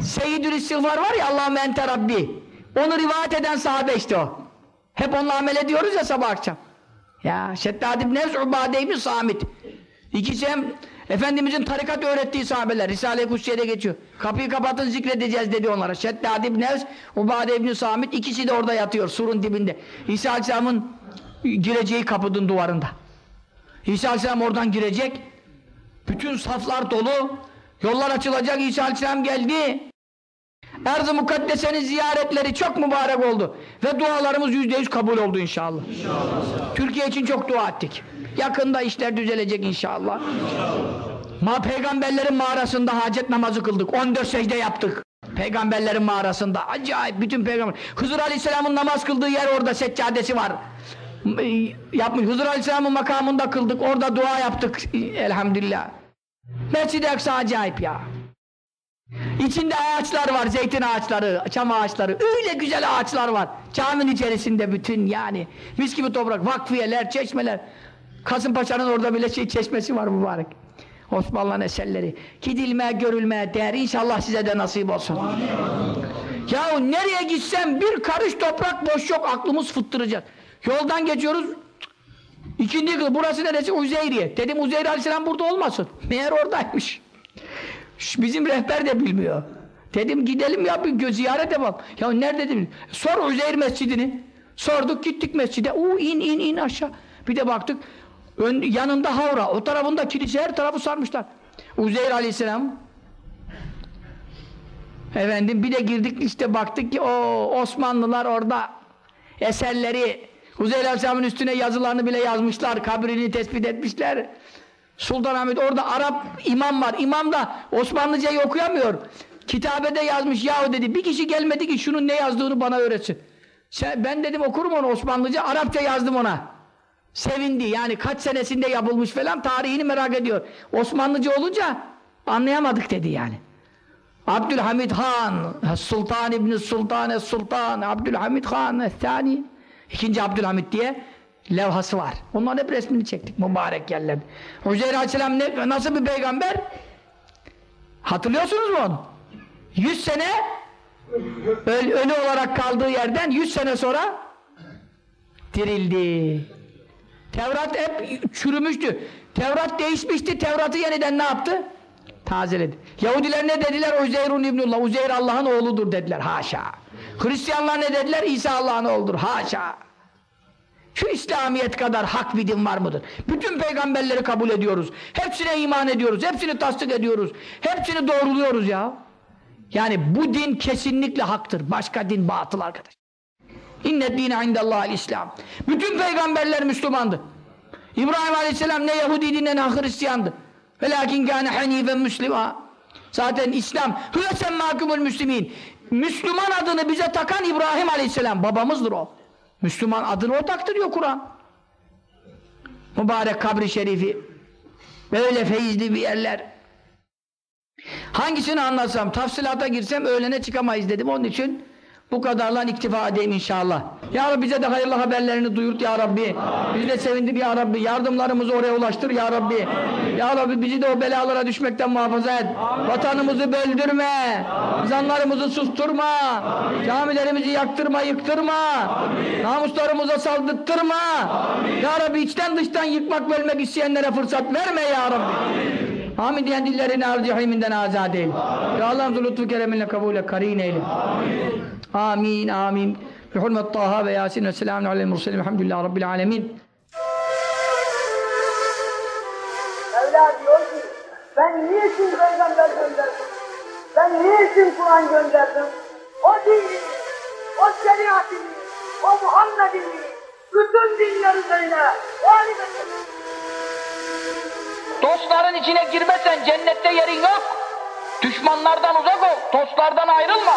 Seyyidül İstiğfar var ya Allahümme ente Rabbi. Onu rivayet eden sahabe işte o. Hep onunla amel ediyoruz ya sabah akşam. Ya Şeddad İbni Evs, Ubade İbni Samit. İkisi hem Efendimizin tarikat öğrettiği sahabeler. Risale-i Kutsiye'de geçiyor. Kapıyı kapatın zikredeceğiz dedi onlara. Şeddad İbni Evs, Ubade İbni Samit. ikisi de orada yatıyor surun dibinde. İsa Aleyhisselam'ın gireceği kapının duvarında. İsa Aleyhisselam oradan girecek. Bütün saflar dolu. Yollar açılacak. İsa Aleyhisselam geldi. Erz-ı Mukaddese'nin ziyaretleri çok mübarek oldu. Ve dualarımız yüzde yüz kabul oldu inşallah. inşallah. Türkiye için çok dua ettik. Yakında işler düzelecek inşallah. inşallah. Ma peygamberlerin mağarasında hacet namazı kıldık. 14 secde yaptık. Peygamberlerin mağarasında. Acayip bütün peygamber. Hızır Aleyhisselam'ın namaz kıldığı yer orada seccadesi var. Yapmış. Hızır Aleyhisselam'ın makamında kıldık. Orada dua yaptık. Elhamdülillah. Mescid-i Aksa acayip ya. İçinde ağaçlar var, zeytin ağaçları, çam ağaçları, öyle güzel ağaçlar var. Caminin içerisinde bütün yani. Mis gibi toprak, vakfiyeler, çeşmeler. Kasımpaşa'nın orada bile şey çeşmesi var mübarek. Osmanlı'nın eserleri. Gidilmeye, görülmeye değer. İnşallah size de nasip olsun. Yahu nereye gitsem bir karış toprak boş yok, aklımız fıttıracak. Yoldan geçiyoruz, İkinci kız, burası neresi? Uzeyriye. Dedim Uzeyr Aleyhisselam burada olmasın. Meğer oradaymış. Bizim rehber de bilmiyor. Dedim gidelim ya bir ziyaret yapalım. Ya nerede dedim. Sor Uzeyr Mescidini. Sorduk gittik mescide. Oo in in in aşağı. Bir de baktık ön, yanında havra. O tarafında kilise her tarafı sarmışlar. Uzeyr Aleyhisselam Efendim bir de girdik işte baktık ki o Osmanlılar orada eserleri Uzeyr Aleyhisselam'ın üstüne yazılarını bile yazmışlar. Kabrini tespit etmişler. Sultanahmet orada Arap imam var. İmam da Osmanlıcayı okuyamıyor. Kitabede yazmış yahu dedi. Bir kişi gelmedi ki şunun ne yazdığını bana öğretsin. Ben dedim okurum onu Osmanlıca. Arapça yazdım ona. Sevindi. Yani kaç senesinde yapılmış falan tarihini merak ediyor. Osmanlıca olunca anlayamadık dedi yani. Abdülhamid Han, Sultan İbni Sultan Sultan, Abdülhamid Han Thani. İkinci Abdülhamid diye levhası var. Onların hep resmini çektik mübarek yerlerde. Hüzeyr Aleyhisselam ne, nasıl bir peygamber? Hatırlıyorsunuz mu onu? 100 sene öl, ölü olarak kaldığı yerden 100 sene sonra dirildi. Tevrat hep çürümüştü. Tevrat değişmişti. Tevrat'ı yeniden ne yaptı? Tazeledi. Yahudiler ne dediler? Uzeyrun İbnullah. Uzeyr Allah'ın oğludur dediler. Haşa. Hristiyanlar ne dediler? İsa Allah'ın oğludur. Haşa. Şu İslamiyet kadar hak bir din var mıdır? Bütün peygamberleri kabul ediyoruz. Hepsine iman ediyoruz. Hepsini tasdik ediyoruz. Hepsini doğruluyoruz ya. Yani bu din kesinlikle haktır. Başka din batıl arkadaş. İnne dine indallahil İslam. Bütün peygamberler Müslümandı. İbrahim Aleyhisselam ne Yahudiydi ne Hristiyandı. Velakin kâne hanifen müslima. Zaten İslam hüve semmâkumul müslimin. Müslüman adını bize takan İbrahim Aleyhisselam. Babamızdır o. Müslüman adını o taktırıyor Kur'an. Mübarek kabri şerifi. Böyle feyizli bir yerler. Hangisini anlatsam, tafsilata girsem öğlene çıkamayız dedim. Onun için bu kadarla iktifa edeyim inşallah. Ya Rabbi bize de hayırlı haberlerini duyurt ya Rabbi. Bizi de sevindir ya Rabbi. Yardımlarımızı oraya ulaştır ya Rabbi. Ya Rabbi bizi de o belalara düşmekten muhafaza et. Vatanımızı böldürme. Zanlarımızı susturma. Camilerimizi yaktırma, yıktırma. Namuslarımıza saldırttırma. Ya Rabbi içten dıştan yıkmak bölmek isteyenlere fırsat verme ya Rabbi. Amin diyen dillerini ar cehiminden azad eyle. Ya Allah'ım lütfu kereminle kabule karin eyle. Amin amin. Bi hurmet Taha ve Yasin ve selamun aleyhi murselim. Elhamdülillahi Rabbil alemin. Mevla diyor ki ben niçin peygamber gönderdim? Ben niçin Kur'an gönderdim? O dini, o şeriatini, o Muhammed'ini bütün dinler üzerine galip. Dostların içine girmesen cennette yerin yok. Düşmanlardan uzak ol. Dostlardan ayrılma.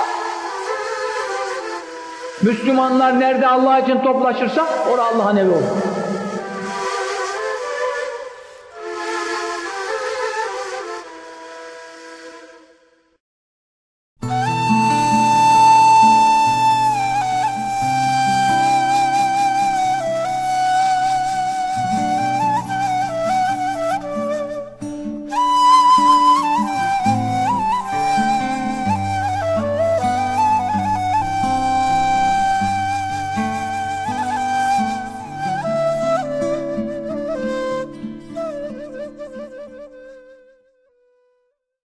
Müslümanlar nerede Allah için toplaşırsa orada Allah'ın evi olur.